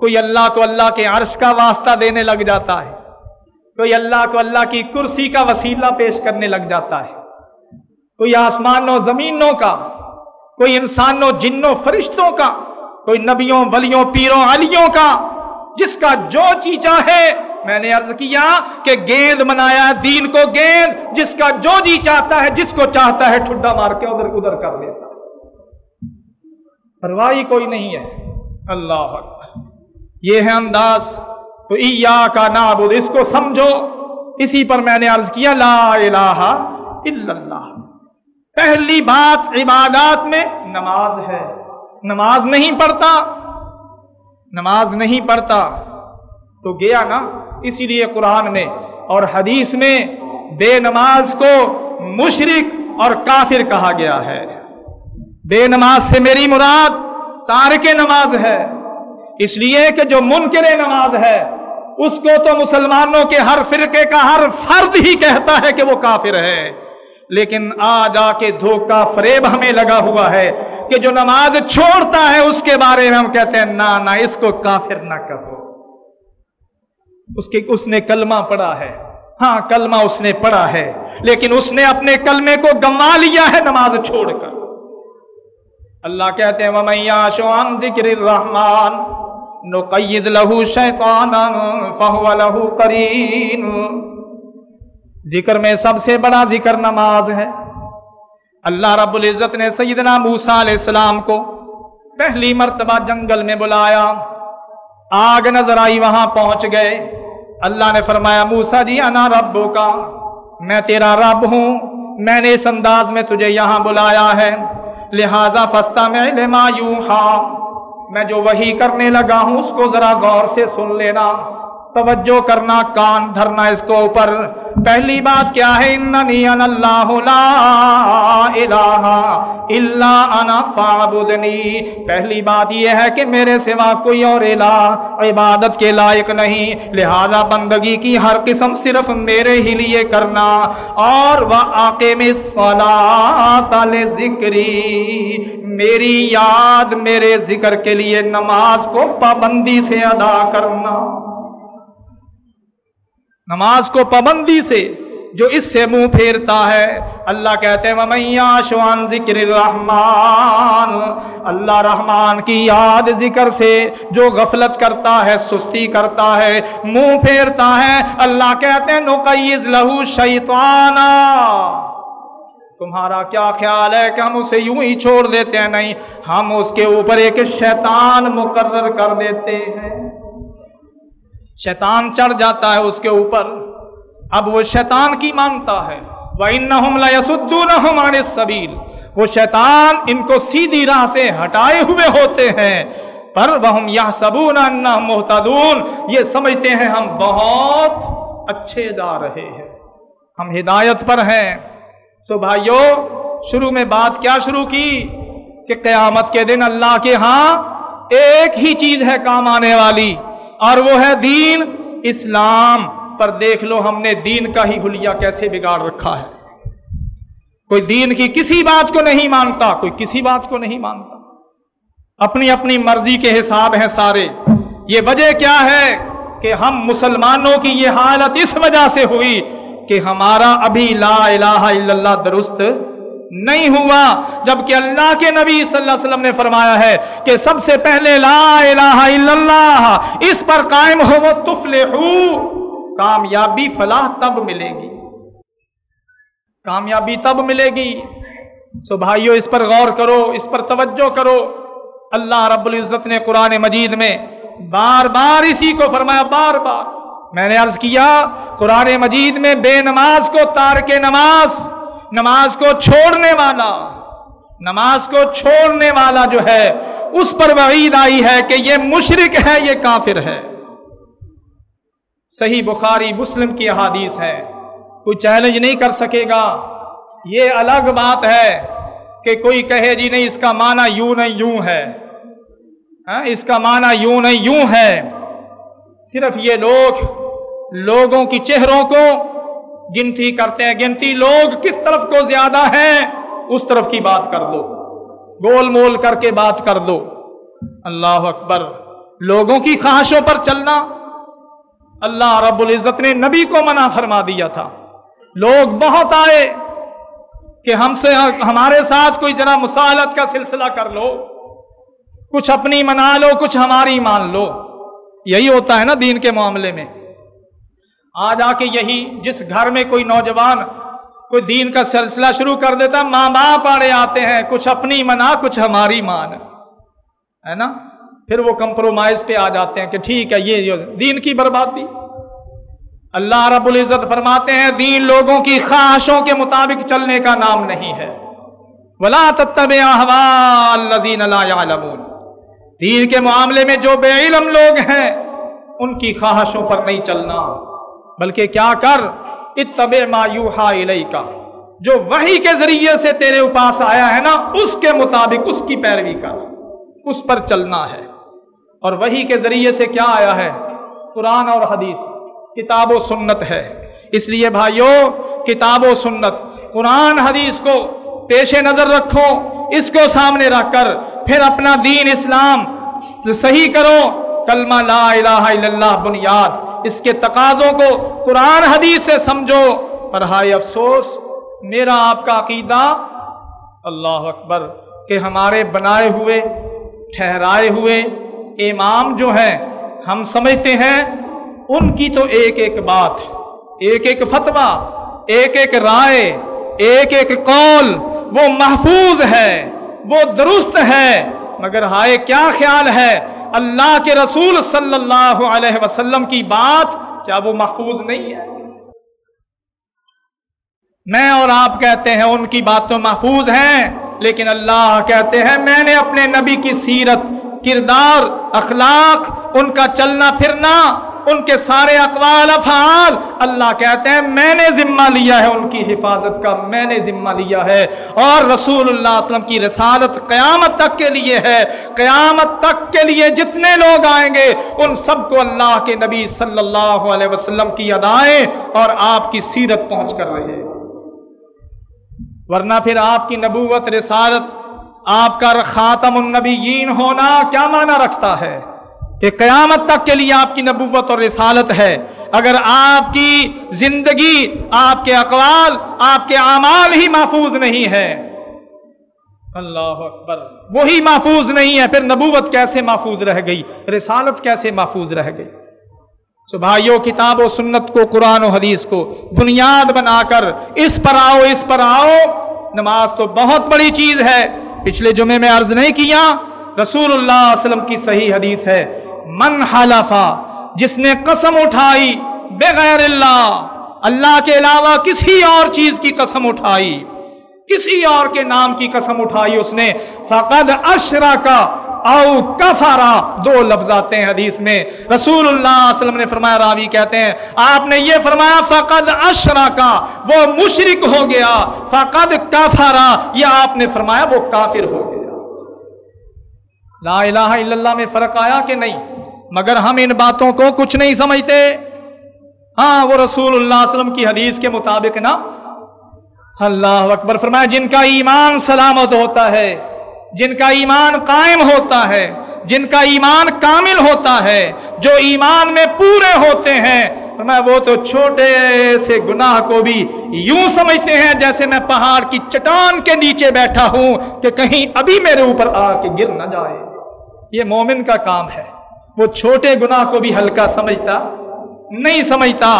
کوئی اللہ کو اللہ کے عرش کا واسطہ دینے لگ جاتا ہے، کوئی اللہ کو اللہ کی کرسی کا وسیلہ پیش کرنے لگ جاتا ہے۔ کوئی آسمانوں زمینوں کا، کوئی انسانوں، جنوں، فرشتوں کا، کوئی نبیوں، ولیوں، پیروں، علیوں کا، جس کا جو چیچا ہے۔ میں نے عرض کیا کہ گیند بنایا دین کو گیند، جس کا جو جی چاہتا ہے، جس کو چاہتا ہے ٹھڈا مار کے ادھر ادھر کر لیتا۔ پرواہی کوئی نہیں ہے۔ اللہ یہ ہے انداز۔ تو ایا کا نابود اس کو سمجھو۔ اسی پر میں نے عرض کیا، لا الہ الا اللہ۔ پہلی بات عبادات میں نماز ہے۔ نماز نہیں پڑھتا۔ نماز نہیں پڑھتا۔ تو گیا نا، اسی لیے قرآن میں اور حدیث میں بے نماز کو مشرق اور کافر کہا گیا ہے۔ بے نماز سے میری مراد تارک نماز ہے۔ اس لیے کہ جو منکر نماز ہے، اس کو تو مسلمانوں کے ہر فرقے کا ہر فرد ہی کہتا ہے کہ وہ کافر ہے۔ لیکن آ جا کے دھوکا فریب ہمیں لگا ہوا ہے کہ جو نماز چھوڑتا ہے، اس کے بارے میں ہم کہتے ہیں، نہ نہ، اس کو کافر نہ کہو۔ اس کے اس نے کلمہ پڑھا ہے۔ ہاں کلمہ اس نے پڑھا ہے۔ لیکن اس نے اپنے کلمے کو گما لیا ہے نماز چھوڑ کر۔ اللہ کہتے ہیں، وَمَن شوان ذکر الرحمن نقید لہو شیطانا فہو لہو قرین ذکر میں سب سے بڑا ذکر نماز ہے. اللہ رب العزت نے سیدنا موسیٰ علیہ السلام کو پہلی مرتبہ جنگل میں بلایا. آگ نظر آئی، وہاں پہنچ گئے. اللہ نے فرمایا موسا جی انا ربو کا میں تیرا رب ہوں. میں نے اس انداز میں تجھے یہاں بلایا ہے. لہذا فستا میں لما یوں میں جو وہی کرنے لگا ہوں، اس کو ذرا غور سے سن لینا۔ توجہ کرنا، کان دھرنا اس کو اوپر۔ پہلی بات کیا ہے؟ اننی ان اللہ لا الہ الا انا فعبدنی پہلی بات یہ ہے کہ میرے سوا کوئی اور الہ عبادت کے لائق نہیں۔ لہذا بندگی کی ہر قسم صرف میرے ہی لیے کرنا۔ اور وہ آقے میں صلاة ذکری میری یاد میرے ذکر کے لیے نماز کو پابندی سے ادا کرنا۔ نماز کو پابندی سے جو اس سے منہ پھیرتا ہے۔ اللہ کہتے ہیں شوان ذکر الرحمان اللہ رحمان کی یاد ذکر سے جو غفلت کرتا ہے، سستی کرتا ہے، منہ پھیرتا ہے۔ اللہ کہتے ہیں نقیز لہو شیطانا تمہارا کیا خیال ہے کہ ہم اسے یوں ہی چھوڑ دیتے ہیں؟ نہیں، ہم اس کے اوپر ایک شیطان مقرر کر دیتے ہیں۔ شیطان چڑھ جاتا ہے اس کے اوپر۔ اب وہ شیطان کی مانتا ہے۔ سبیل وہ شیطان ان کو سیدھی راہ سے ہٹائے ہوئے ہوتے ہیں۔ پر وہ یا سبون محتدون یہ سمجھتے ہیں ہم بہت اچھے جا رہے ہیں۔ ہم ہدایت پر ہیں۔ سو بھائیو، شروع میں بات کیا شروع کی؟ کہ قیامت کے دن اللہ کے ہاں ایک ہی چیز ہے کام آنے والی، اور وہ ہے دین اسلام۔ پر دیکھ لو، ہم نے دین کا ہی حلیہ کیسے بگاڑ رکھا ہے۔ کوئی دین کی کسی بات کو نہیں مانتا، کوئی کسی بات کو نہیں مانتا۔ اپنی اپنی مرضی کے حساب ہیں سارے۔ یہ وجہ کیا ہے؟ کہ ہم مسلمانوں کی یہ حالت اس وجہ سے ہوئی کہ ہمارا ابھی لا الہ الا اللہ درست نہیں ہوا، جبکہ اللہ کے نبی صلی اللہ علیہ وسلم نے فرمایا ہے کہ سب سے پہلے لا الہ الا اللہ، اس پر قائم ہو، وہ تفلحو، کامیابی فلاح تب ملے گی۔ کامیابی تب ملے گی۔ سو بھائیو، اس پر غور کرو، اس پر توجہ کرو۔ اللہ رب العزت نے قرآن مجید میں بار بار اسی کو فرمایا، بار بار۔ میں نے عرض کیا قرآن مجید میں بے نماز کو تار کے نماز نماز کو چھوڑنے والا نماز کو چھوڑنے والا جو ہے اس پر وعید آئی ہے کہ یہ مشرق ہے یہ کافر ہے۔ صحیح بخاری مسلم کی احادیث ہے۔ کوئی چیلنج نہیں کر سکے گا۔ یہ الگ بات ہے کہ کوئی کہے جی نہیں اس کا معنی یوں نہیں یوں ہے۔ ہاں، اس کا معنی یوں نہیں یوں ہے۔ صرف یہ لوگ لوگوں کی چہروں کو گنتی کرتے ہیں۔ گنتی لوگ کس طرف کو زیادہ ہیں؟ اس طرف کی بات کر دو۔ گول مول کر کے بات کر دو۔ اللہ اکبر۔ لوگوں کی خواہشوں پر چلنا۔ اللہ رب العزت نے نبی کو منع فرما دیا تھا۔ لوگ بہت آئے کہ ہم سے ہمارے ساتھ کوئی ذرا مسالت کا سلسلہ کر لو۔ کچھ اپنی منا لو، کچھ ہماری مان لو۔ یہی ہوتا ہے نا دین کے معاملے میں۔ آج آ کے یہی جس گھر میں کوئی نوجوان کوئی دین کا سلسلہ شروع کر دیتا ماں باپ آڑے آتے ہیں، کچھ اپنی منا، کچھ ہماری مان، ہے نا؟ پھر وہ کمپرومائز پہ آ جاتے ہیں کہ ٹھیک ہے، یہ دین کی بربادی۔ اللہ رب العزت فرماتے ہیں، دین لوگوں کی خواہشوں کے مطابق چلنے کا نام نہیں ہے۔ ولا دین کے معاملے میں جو بے علم لوگ ہیں، ان کی خواہشوں پر نہیں چلنا۔ بلکہ کیا کر؟ اتبع ما یوحا کا جو وہی کے ذریعے سے تیرے پاس آیا ہے نا، اس کے مطابق اس کی پیروی کر۔ اس پر چلنا ہے۔ اور وہی کے ذریعے سے کیا آیا ہے؟ قرآن اور حدیث۔ کتاب و سنت ہے۔ اس لیے بھائیو، کتاب و سنت، قرآن، حدیث کو پیش نظر رکھو، اس کو سامنے رکھ کر پھر اپنا دین اسلام صحیح کرو۔ کلمہ لا الہ الا اللہ بنیاد۔ اس کے تقاضوں کو قرآن حدیث سے سمجھو، پر ہائے افسوس، میرا آپ کا عقیدہ اللہ اکبر، کہ ہمارے بنائے ہوئے، ٹھہرائے ہوئے امام جو ہیں، ہم سمجھتے ہیں، ان کی تو ایک ایک بات، ایک ایک فتویٰ، ایک ایک رائے، ایک ایک قول، وہ محفوظ ہے، وہ درست ہے، مگر ہائے کیا خیال ہے اللہ کے رسول صلی اللہ علیہ وسلم کی بات کیا وہ محفوظ نہیں ہے؟ میں اور آپ کہتے ہیں ان کی بات تو محفوظ ہیں، لیکن اللہ کہتے ہیں میں نے اپنے نبی کی سیرت، کردار، اخلاق، ان کا چلنا پھرنا ان کے سارے اقوال افعال اللہ کہتے ہیں، میں نے ذمہ لیا ہے ان کی حفاظت کا، میں نے ذمہ لیا ہے۔ اور رسول اللہ علیہ وسلم کی رسالت قیامت تک کے لیے ہے۔ قیامت تک کے لیے جتنے لوگ آئیں گے، ان سب کو اللہ کے نبی صلی اللہ علیہ وسلم کی ادائیں اور آپ کی سیرت پہنچ کر رہے ہیں ورنہ پھر آپ کی نبوت، رسالت، آپ کا خاتم النبیین ہونا کیا معنی رکھتا ہے؟ کہ قیامت تک کے لیے آپ کی نبوت اور رسالت ہے۔ اگر آپ کی زندگی، آپ کے اقوال، آپ کے اعمال ہی محفوظ نہیں ہے۔ اللہ اکبر۔ وہی محفوظ نہیں ہے۔ پھر نبوت کیسے محفوظ رہ گئی؟ رسالت کیسے محفوظ رہ گئی؟ سو بھائیو، کتاب و سنت کو، قرآن و حدیث کو بنیاد بنا کر اس پر آؤ، اس پر آؤ۔ نماز تو بہت بڑی چیز ہے۔ پچھلے جمعے میں عرض نہیں کیا، رسول اللہ علیہ وسلم کی صحیح حدیث ہے۔ من حلفا، جس نے قسم اٹھائی، بغیر اللہ اللہ کے علاوہ کسی اور چیز کی قسم اٹھائی۔ کسی اور کے نام کی قسم اٹھائی اس نے۔ فقد اشرا کا او کفارا دو لفظ آتے ہیں حدیث میں۔ رسول اللہ علیہ وسلم نے فرمایا، راوی کہتے ہیں، آپ نے یہ فرمایا، فقد اشرا کا وہ مشرک ہو گیا۔ فقد کفارا یہ آپ نے فرمایا، وہ کافر ہو گیا۔ لا الہ الا اللہ میں فرق آیا کہ نہیں؟ مگر ہم ان باتوں کو کچھ نہیں سمجھتے۔ ہاں وہ رسول اللہ علیہ وسلم کی حدیث کے مطابق نا۔ اللہ اکبر، فرمایا، جن کا ایمان سلامت ہوتا ہے، جن کا ایمان قائم ہوتا ہے، جن کا ایمان کامل ہوتا ہے، جو ایمان میں پورے ہوتے ہیں۔ میں وہ تو چھوٹے سے گناہ کو بھی یوں سمجھتے ہیں جیسے میں پہاڑ کی چٹان کے نیچے بیٹھا ہوں کہ کہیں ابھی میرے اوپر آ کے گر نہ جائے۔ یہ مومن کا کام ہے۔ وہ چھوٹے گناہ کو بھی ہلکا سمجھتا، نہیں سمجھتا۔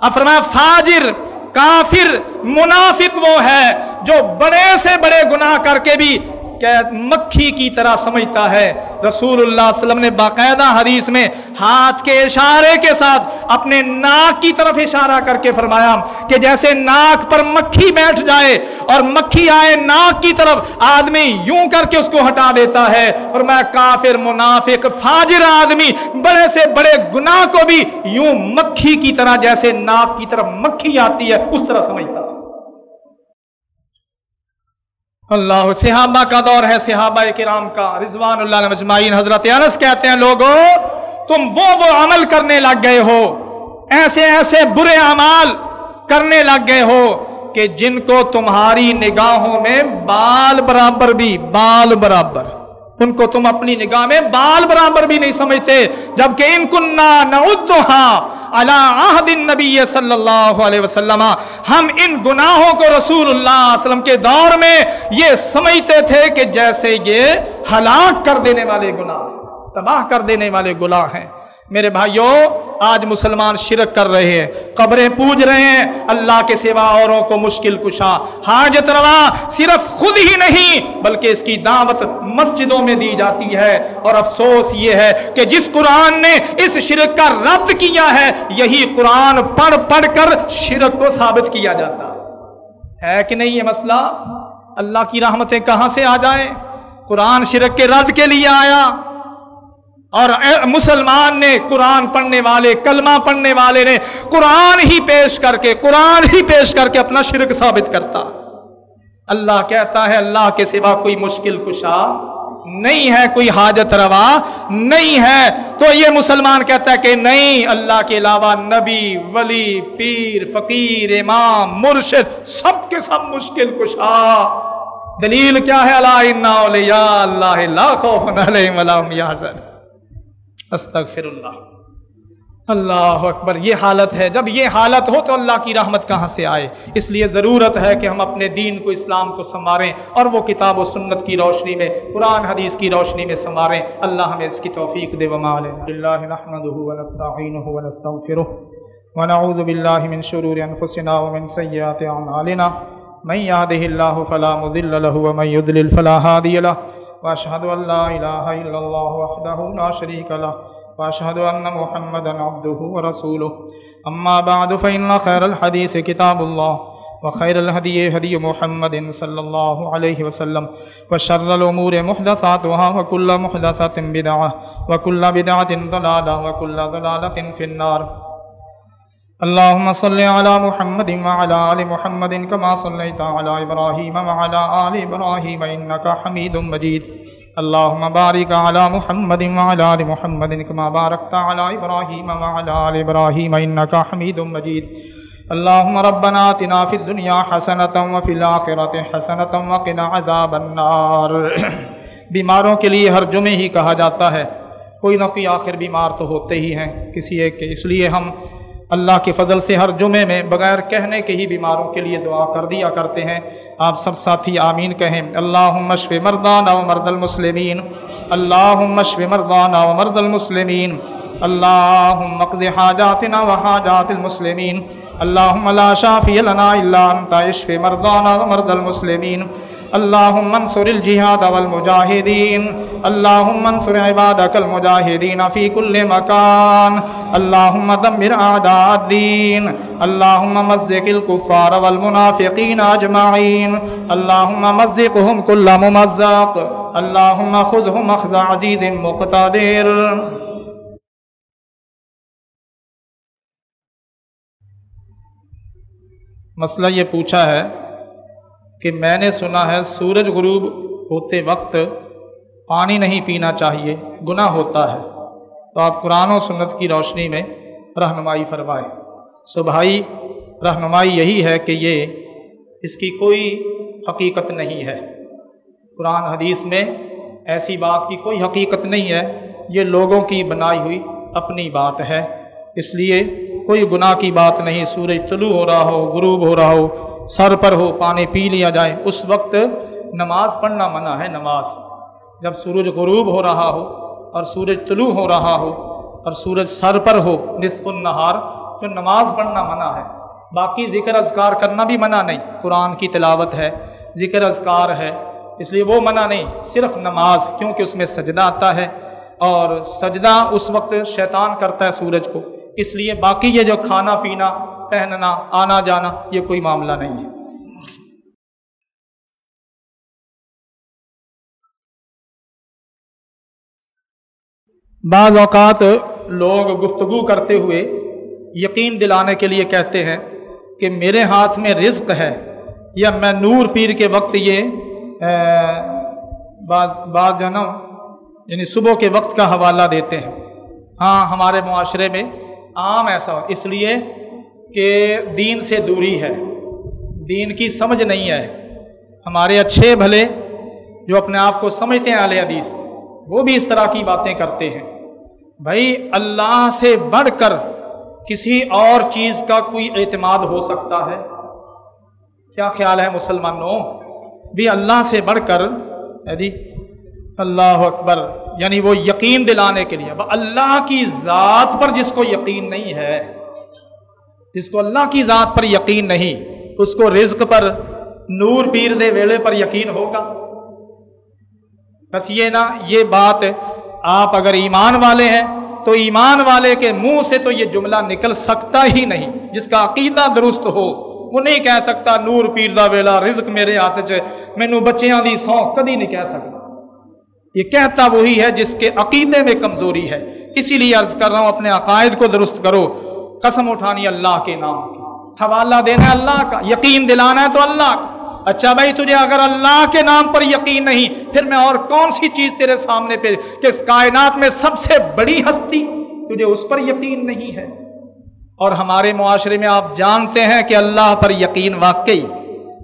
افرما فاجر، کافر، منافق وہ ہے جو بڑے سے بڑے گناہ کر کے بھی مکھی کی طرح سمجھتا ہے۔ رسول اللہ علیہ وسلم نے باقاعدہ حدیث میں ہاتھ کے اشارے کے ساتھ اپنے ناک کی طرف اشارہ کر کے فرمایا کہ جیسے ناک پر مکھی بیٹھ جائے اور مکھی آئے ناک کی طرف، آدمی یوں کر کے اس کو ہٹا دیتا ہے۔ اور میں کافر، منافق، فاجر آدمی بڑے سے بڑے گناہ کو بھی یوں مکھی کی طرح، جیسے ناک کی طرف مکھی آتی ہے، اس طرح سمجھتا اللہ صحابہ کا دور ہے، صحابہ کرام کا، رضوان اللہ مجمعین حضرت انس کہتے ہیں لوگوں تم وہ وہ عمل کرنے لگ گئے ہو۔ ایسے ایسے برے اعمال کرنے لگ گئے ہو کہ جن کو تمہاری نگاہوں میں بال برابر بھی، بال برابر۔ ان کو تم اپنی نگاہ میں بال برابر بھی نہیں سمجھتے، جبکہ ان کنہ نہ عہد النبی صلی اللہ علیہ وسلم، ہم ان گناہوں کو رسول اللہ علیہ وسلم کے دور میں یہ سمجھتے تھے کہ جیسے یہ ہلاک کر دینے والے گناہ تباہ کر دینے والے گناہ ہیں۔ میرے بھائیوں، آج مسلمان شرک کر رہے ہیں، قبریں پوج رہے ہیں، اللہ کے سوا اوروں کو مشکل کشا، حاجت روا صرف خود ہی نہیں، بلکہ اس کی دعوت مسجدوں میں دی جاتی ہے۔ اور افسوس یہ ہے کہ جس قرآن نے اس شرک کا رد کیا ہے، یہی قرآن پڑھ پڑھ کر شرک کو ثابت کیا جاتا۔ ہے کہ نہیں یہ مسئلہ؟ اللہ کی رحمتیں کہاں سے آ جائیں؟ قرآن شرک کے رد کے لیے آیا۔ اور مسلمان نے قرآن پڑھنے والے، کلمہ پڑھنے والے نے قرآن ہی پیش کر کے، قرآن ہی پیش کر کے اپنا شرک ثابت کرتا۔ اللہ کہتا ہے، اللہ کے سوا کوئی مشکل کشا نہیں ہے، کوئی حاجت روا نہیں ہے۔ تو یہ مسلمان کہتا ہے کہ نہیں، اللہ کے علاوہ نبی، ولی، پیر، فقیر، امام، مرشد، سب کے سب مشکل کشا۔ دلیل کیا ہے؟ اللہ اللہ لا خوف استغفر اللہ اللہ اکبر، یہ حالت ہے۔ جب یہ حالت ہو تو اللہ کی رحمت کہاں سے آئے؟ اس لیے ضرورت ہے کہ ہم اپنے دین کو، اسلام کو سنواریں اور وہ کتاب و سنت کی روشنی میں، قرآن، حدیث کی روشنی میں سنواریں۔ اللہ ہمیں اس کی توفیق دے ومال اللہ نحمده ونستعینه ونستغفره ونعوذ باللہ من شرور انفسنا ومن سیئات اعمالنا۔ من يهده الله فلا مضل له، ومن يضلل فلا هادي له۔ وأشهد أن لا إله إلا الله وحده لا شريك له وأشهد أن محمدا عبده ورسوله. أما بعد، فإن خير الحديث كتاب الله وخير الهدي هدي محمد صلى الله عليه وسلم وشر الأمور محدثاتها وكل محدثة بدعة وكل بدعة ضلالة وكل ضلالة في النار. اللهم صل على محمد وعلى آل محمد كما صليت على إبراهيم وعلى آل إبراهيم إنك حميد مجيد. اللهم بارك على محمد وعلى آل محمد كما باركت على إبراهيم وعلى آل إبراهيم إنك حميد مجيد. اللهم ربنا آتنا في الدنيا حسنة وفي الآخرة حسنة وقنا عذاب النار. بیماروں کے لیے ہر جمعے ہی کہا جاتا ہے، کوئی نہ کوئی آخر بیمار تو ہوتے ہی ہیں، کسی ایک کے، اس لیے ہم اللہ کے فضل سے ہر جمعے میں بغیر کہنے کے ہی بیماروں کے لیے دعا کر دیا کرتے ہیں۔ آپ سب ساتھی آمین کہیں۔ اللہ مشف مردان و مرد المسلمین۔ اللہ مشف مردان و مرد المسلمین۔ اللہ مقد حاجاتنا و حاجات المسلمین۔ اللہم لا شافی لنا الا انت، اشف و مرد المسلمین۔ اللهم انصر الجهاد والمجاهدين اللهم انصر عبادك المجاهدين في كل مكان اللهم دمر اعداء الدين اللهم مزق الكفار والمنافقين اجمعين اللهم مزقهم كل ممزق اللهم خذهم اخذ عزيز مقتدر۔ مسئلہ یہ پوچھا ہے کہ میں نے سنا ہے سورج غروب ہوتے وقت پانی نہیں پینا چاہیے، گناہ ہوتا ہے۔ تو آپ قرآن و سنت کی روشنی میں رہنمائی فرمائیں۔ سو بھائی، رہنمائی یہی ہے کہ یہ اس کی کوئی حقیقت نہیں ہے۔ قرآن حدیث میں ایسی بات کی کوئی حقیقت نہیں ہے۔ یہ لوگوں کی بنائی ہوئی اپنی بات ہے۔ اس لیے کوئی گناہ کی بات نہیں۔ سورج طلوع ہو رہا ہو، غروب ہو رہا ہو، سر پر ہو، پانی پی لیا جائے۔ اس وقت نماز پڑھنا منع ہے، نماز۔ جب سورج غروب ہو رہا ہو اور سورج طلوع ہو رہا ہو اور سورج سر پر ہو، نصف النہار تو نماز پڑھنا منع ہے۔ باقی ذکر اذکار کرنا بھی منع نہیں، قرآن کی تلاوت ہے، ذکر اذکار ہے، اس لیے وہ منع نہیں، صرف نماز، کیونکہ اس میں سجدہ آتا ہے۔ اور سجدہ اس وقت شیطان کرتا ہے سورج کو، اس لیے باقی یہ جو کھانا پینا، پہننا، آنا جانا، یہ کوئی معاملہ نہیں ہے۔ بعض اوقات لوگ گفتگو کرتے ہوئے یقین دلانے کے لیے کہتے ہیں کہ میرے ہاتھ میں رزق ہے یا میں نور پیر کے وقت یہ بعض بعض جو نا یعنی صبح کے وقت کا حوالہ دیتے ہیں۔ ہاں ہمارے معاشرے میں عام ایسا ہو، اس لیے کہ دین سے دوری ہے۔ دین کی سمجھ نہیں ہے۔ ہمارے اچھے بھلے جو اپنے آپ کو سمجھتے ہیں اعلی حدیث، وہ بھی اس طرح کی باتیں کرتے ہیں۔ بھائی، اللہ سے بڑھ کر کسی اور چیز کا کوئی اعتماد ہو سکتا ہے؟ کیا خیال ہے مسلمانوں؟ بھی اللہ سے بڑھ کر جی اللہ اکبر یعنی وہ یقین دلانے کے لیے اللہ کی ذات پر جس کو یقین نہیں ہے، جس کو اللہ کی ذات پر یقین نہیں، اس کو رزق پر، نور پیر دے ویلے پر یقین ہوگا؟ بس یہ نا، یہ بات آپ اگر ایمان والے ہیں، تو ایمان والے کے منہ سے تو یہ جملہ نکل سکتا ہی نہیں۔ جس کا عقیدہ درست ہو، وہ نہیں کہہ سکتا، نور پیر دا ویلا، رزق میرے ہاتھ چ مینو بچیاں دی سو کدی نہیں کہہ سکتا۔ یہ کہتا وہی ہے جس کے عقیدے میں کمزوری ہے۔ اسی لیے عرض کر رہا ہوں، اپنے عقائد کو درست کرو۔ قسم اٹھانی اللہ کے نام کی۔ حوالہ دینا اللہ کا، یقین دلانا ہے تو اللہ کا۔ اچھا بھائی تجھے اگر اللہ کے نام پر یقین نہیں، پھر میں اور کون سی چیز تیرے سامنے پہ کہ اس کائنات میں سب سے بڑی ہستی تجھے اس پر یقین نہیں ہے۔ اور ہمارے معاشرے میں آپ جانتے ہیں کہ اللہ پر یقین واقعی،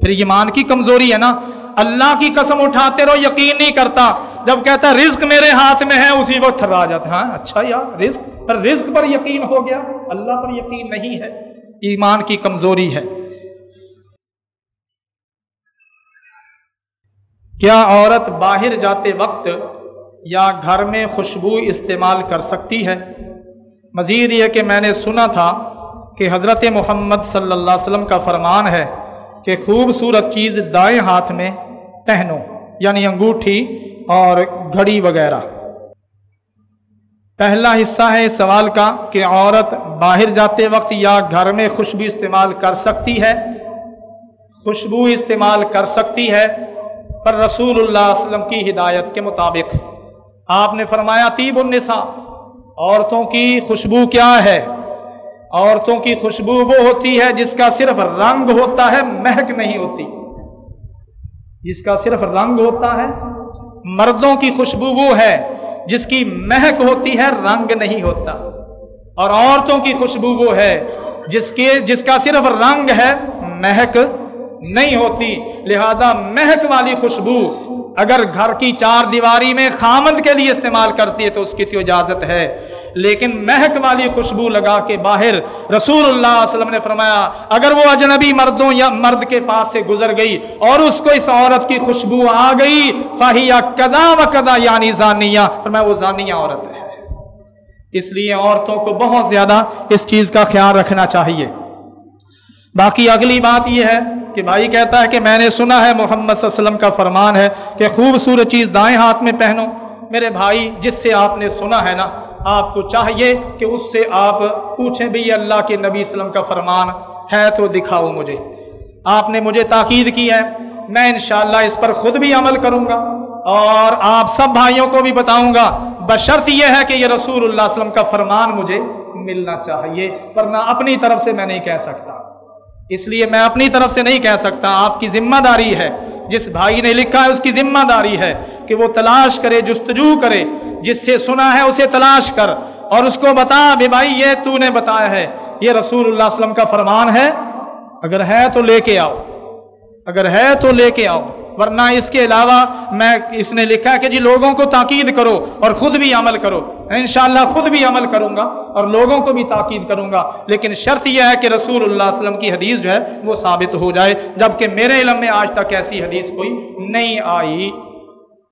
پھر ایمان کی کمزوری ہے نا؟ اللہ کی قسم اٹھاتے رہو، یقین نہیں کرتا۔ جب کہتا ہے رزق میرے ہاتھ میں ہے، اسی وقت ٹھہرا جاتا ہاں اچھا یار رزق؟ پر رزق پر یقین ہو گیا، اللہ پر یقین نہیں ہے، ایمان کی کمزوری ہے۔ کیا عورت باہر جاتے وقت یا گھر میں خوشبو استعمال کر سکتی ہے؟ مزید یہ کہ میں نے سنا تھا کہ حضرت محمد صلی اللہ علیہ وسلم کا فرمان ہے کہ خوبصورت چیز دائیں ہاتھ میں پہنو یعنی انگوٹھی اور گھڑی وغیرہ۔ پہلا حصہ ہے اس سوال کا کہ عورت باہر جاتے وقت یا گھر میں خوشبو استعمال کر سکتی ہے؟ خوشبو استعمال کر سکتی ہے پر رسول اللہ علیہ وسلم کی ہدایت کے مطابق آپ نے فرمایا تیب النساء، عورتوں کی خوشبو کیا ہے؟ عورتوں کی خوشبو وہ ہوتی ہے جس کا صرف رنگ ہوتا ہے، مہک نہیں ہوتی۔ جس کا صرف رنگ ہوتا ہے، مردوں کی خوشبو وہ ہے جس کی مہک ہوتی ہے، رنگ نہیں ہوتا۔ اور عورتوں کی خوشبو وہ ہے جس کے، جس کا صرف رنگ ہے، مہک نہیں ہوتی۔ لہذا مہک والی خوشبو اگر گھر کی چار دیواری میں خامد کے لیے استعمال کرتی ہے تو اس کی تو اجازت ہے۔ لیکن مہک والی خوشبو لگا کے باہر رسول اللہ علیہ وسلم نے فرمایا، اگر وہ اجنبی مردوں یا مرد کے پاس سے گزر گئی اور اس کو اس عورت کی خوشبو آ گئی فاہیا کدا و کدا یعنی زانیہ۔ فرمایا، وہ زانیہ عورت ہے۔ اس لیے عورتوں کو بہت زیادہ اس چیز کا خیال رکھنا چاہیے۔ باقی اگلی بات یہ ہے کہ بھائی کہتا ہے کہ میں نے سنا ہے محمد صلی اللہ علیہ وسلم کا فرمان ہے کہ خوبصورت چیز دائیں ہاتھ میں پہنو۔ میرے بھائی، جس سے آپ نے سنا ہے نا، آپ کو چاہیے کہ اس سے آپ پوچھیں بھی اللہ کے نبی وسلم کا فرمان ہے تو دکھاؤ مجھے۔ آپ نے مجھے تاکید کی ہے۔ میں انشاءاللہ اس پر خود بھی عمل کروں گا۔ اور آپ سب بھائیوں کو بھی بتاؤں گا، بشرط یہ ہے کہ یہ رسول اللہ علیہ وسلم کا فرمان مجھے ملنا چاہیے، ورنہ اپنی طرف سے میں نہیں کہہ سکتا۔ اس لیے میں اپنی طرف سے نہیں کہہ سکتا، آپ کی ذمہ داری ہے۔ جس بھائی نے لکھا ہے، اس کی ذمہ داری ہے کہ وہ تلاش کرے، جستجو کرے۔ جس سے سنا ہے، اسے تلاش کر۔ اور اس کو بتا، بھی بھائی، یہ تو نے بتایا ہے۔ یہ رسول اللہ علیہ وسلم کا فرمان ہے۔ اگر ہے تو لے کے آؤ۔ اگر ہے تو لے کے آؤ۔ ورنہ اس کے علاوہ میں اس نے لکھا کہ جی لوگوں کو تاکید کرو اور خود بھی عمل کرو۔ انشاءاللہ خود بھی عمل کروں گا اور لوگوں کو بھی تاکید کروں گا۔ لیکن شرط یہ ہے کہ رسول اللہ علیہ وسلم کی حدیث جو ہے وہ ثابت ہو جائے۔ جبکہ میرے علم میں آج تک ایسی حدیث کوئی نہیں آئی۔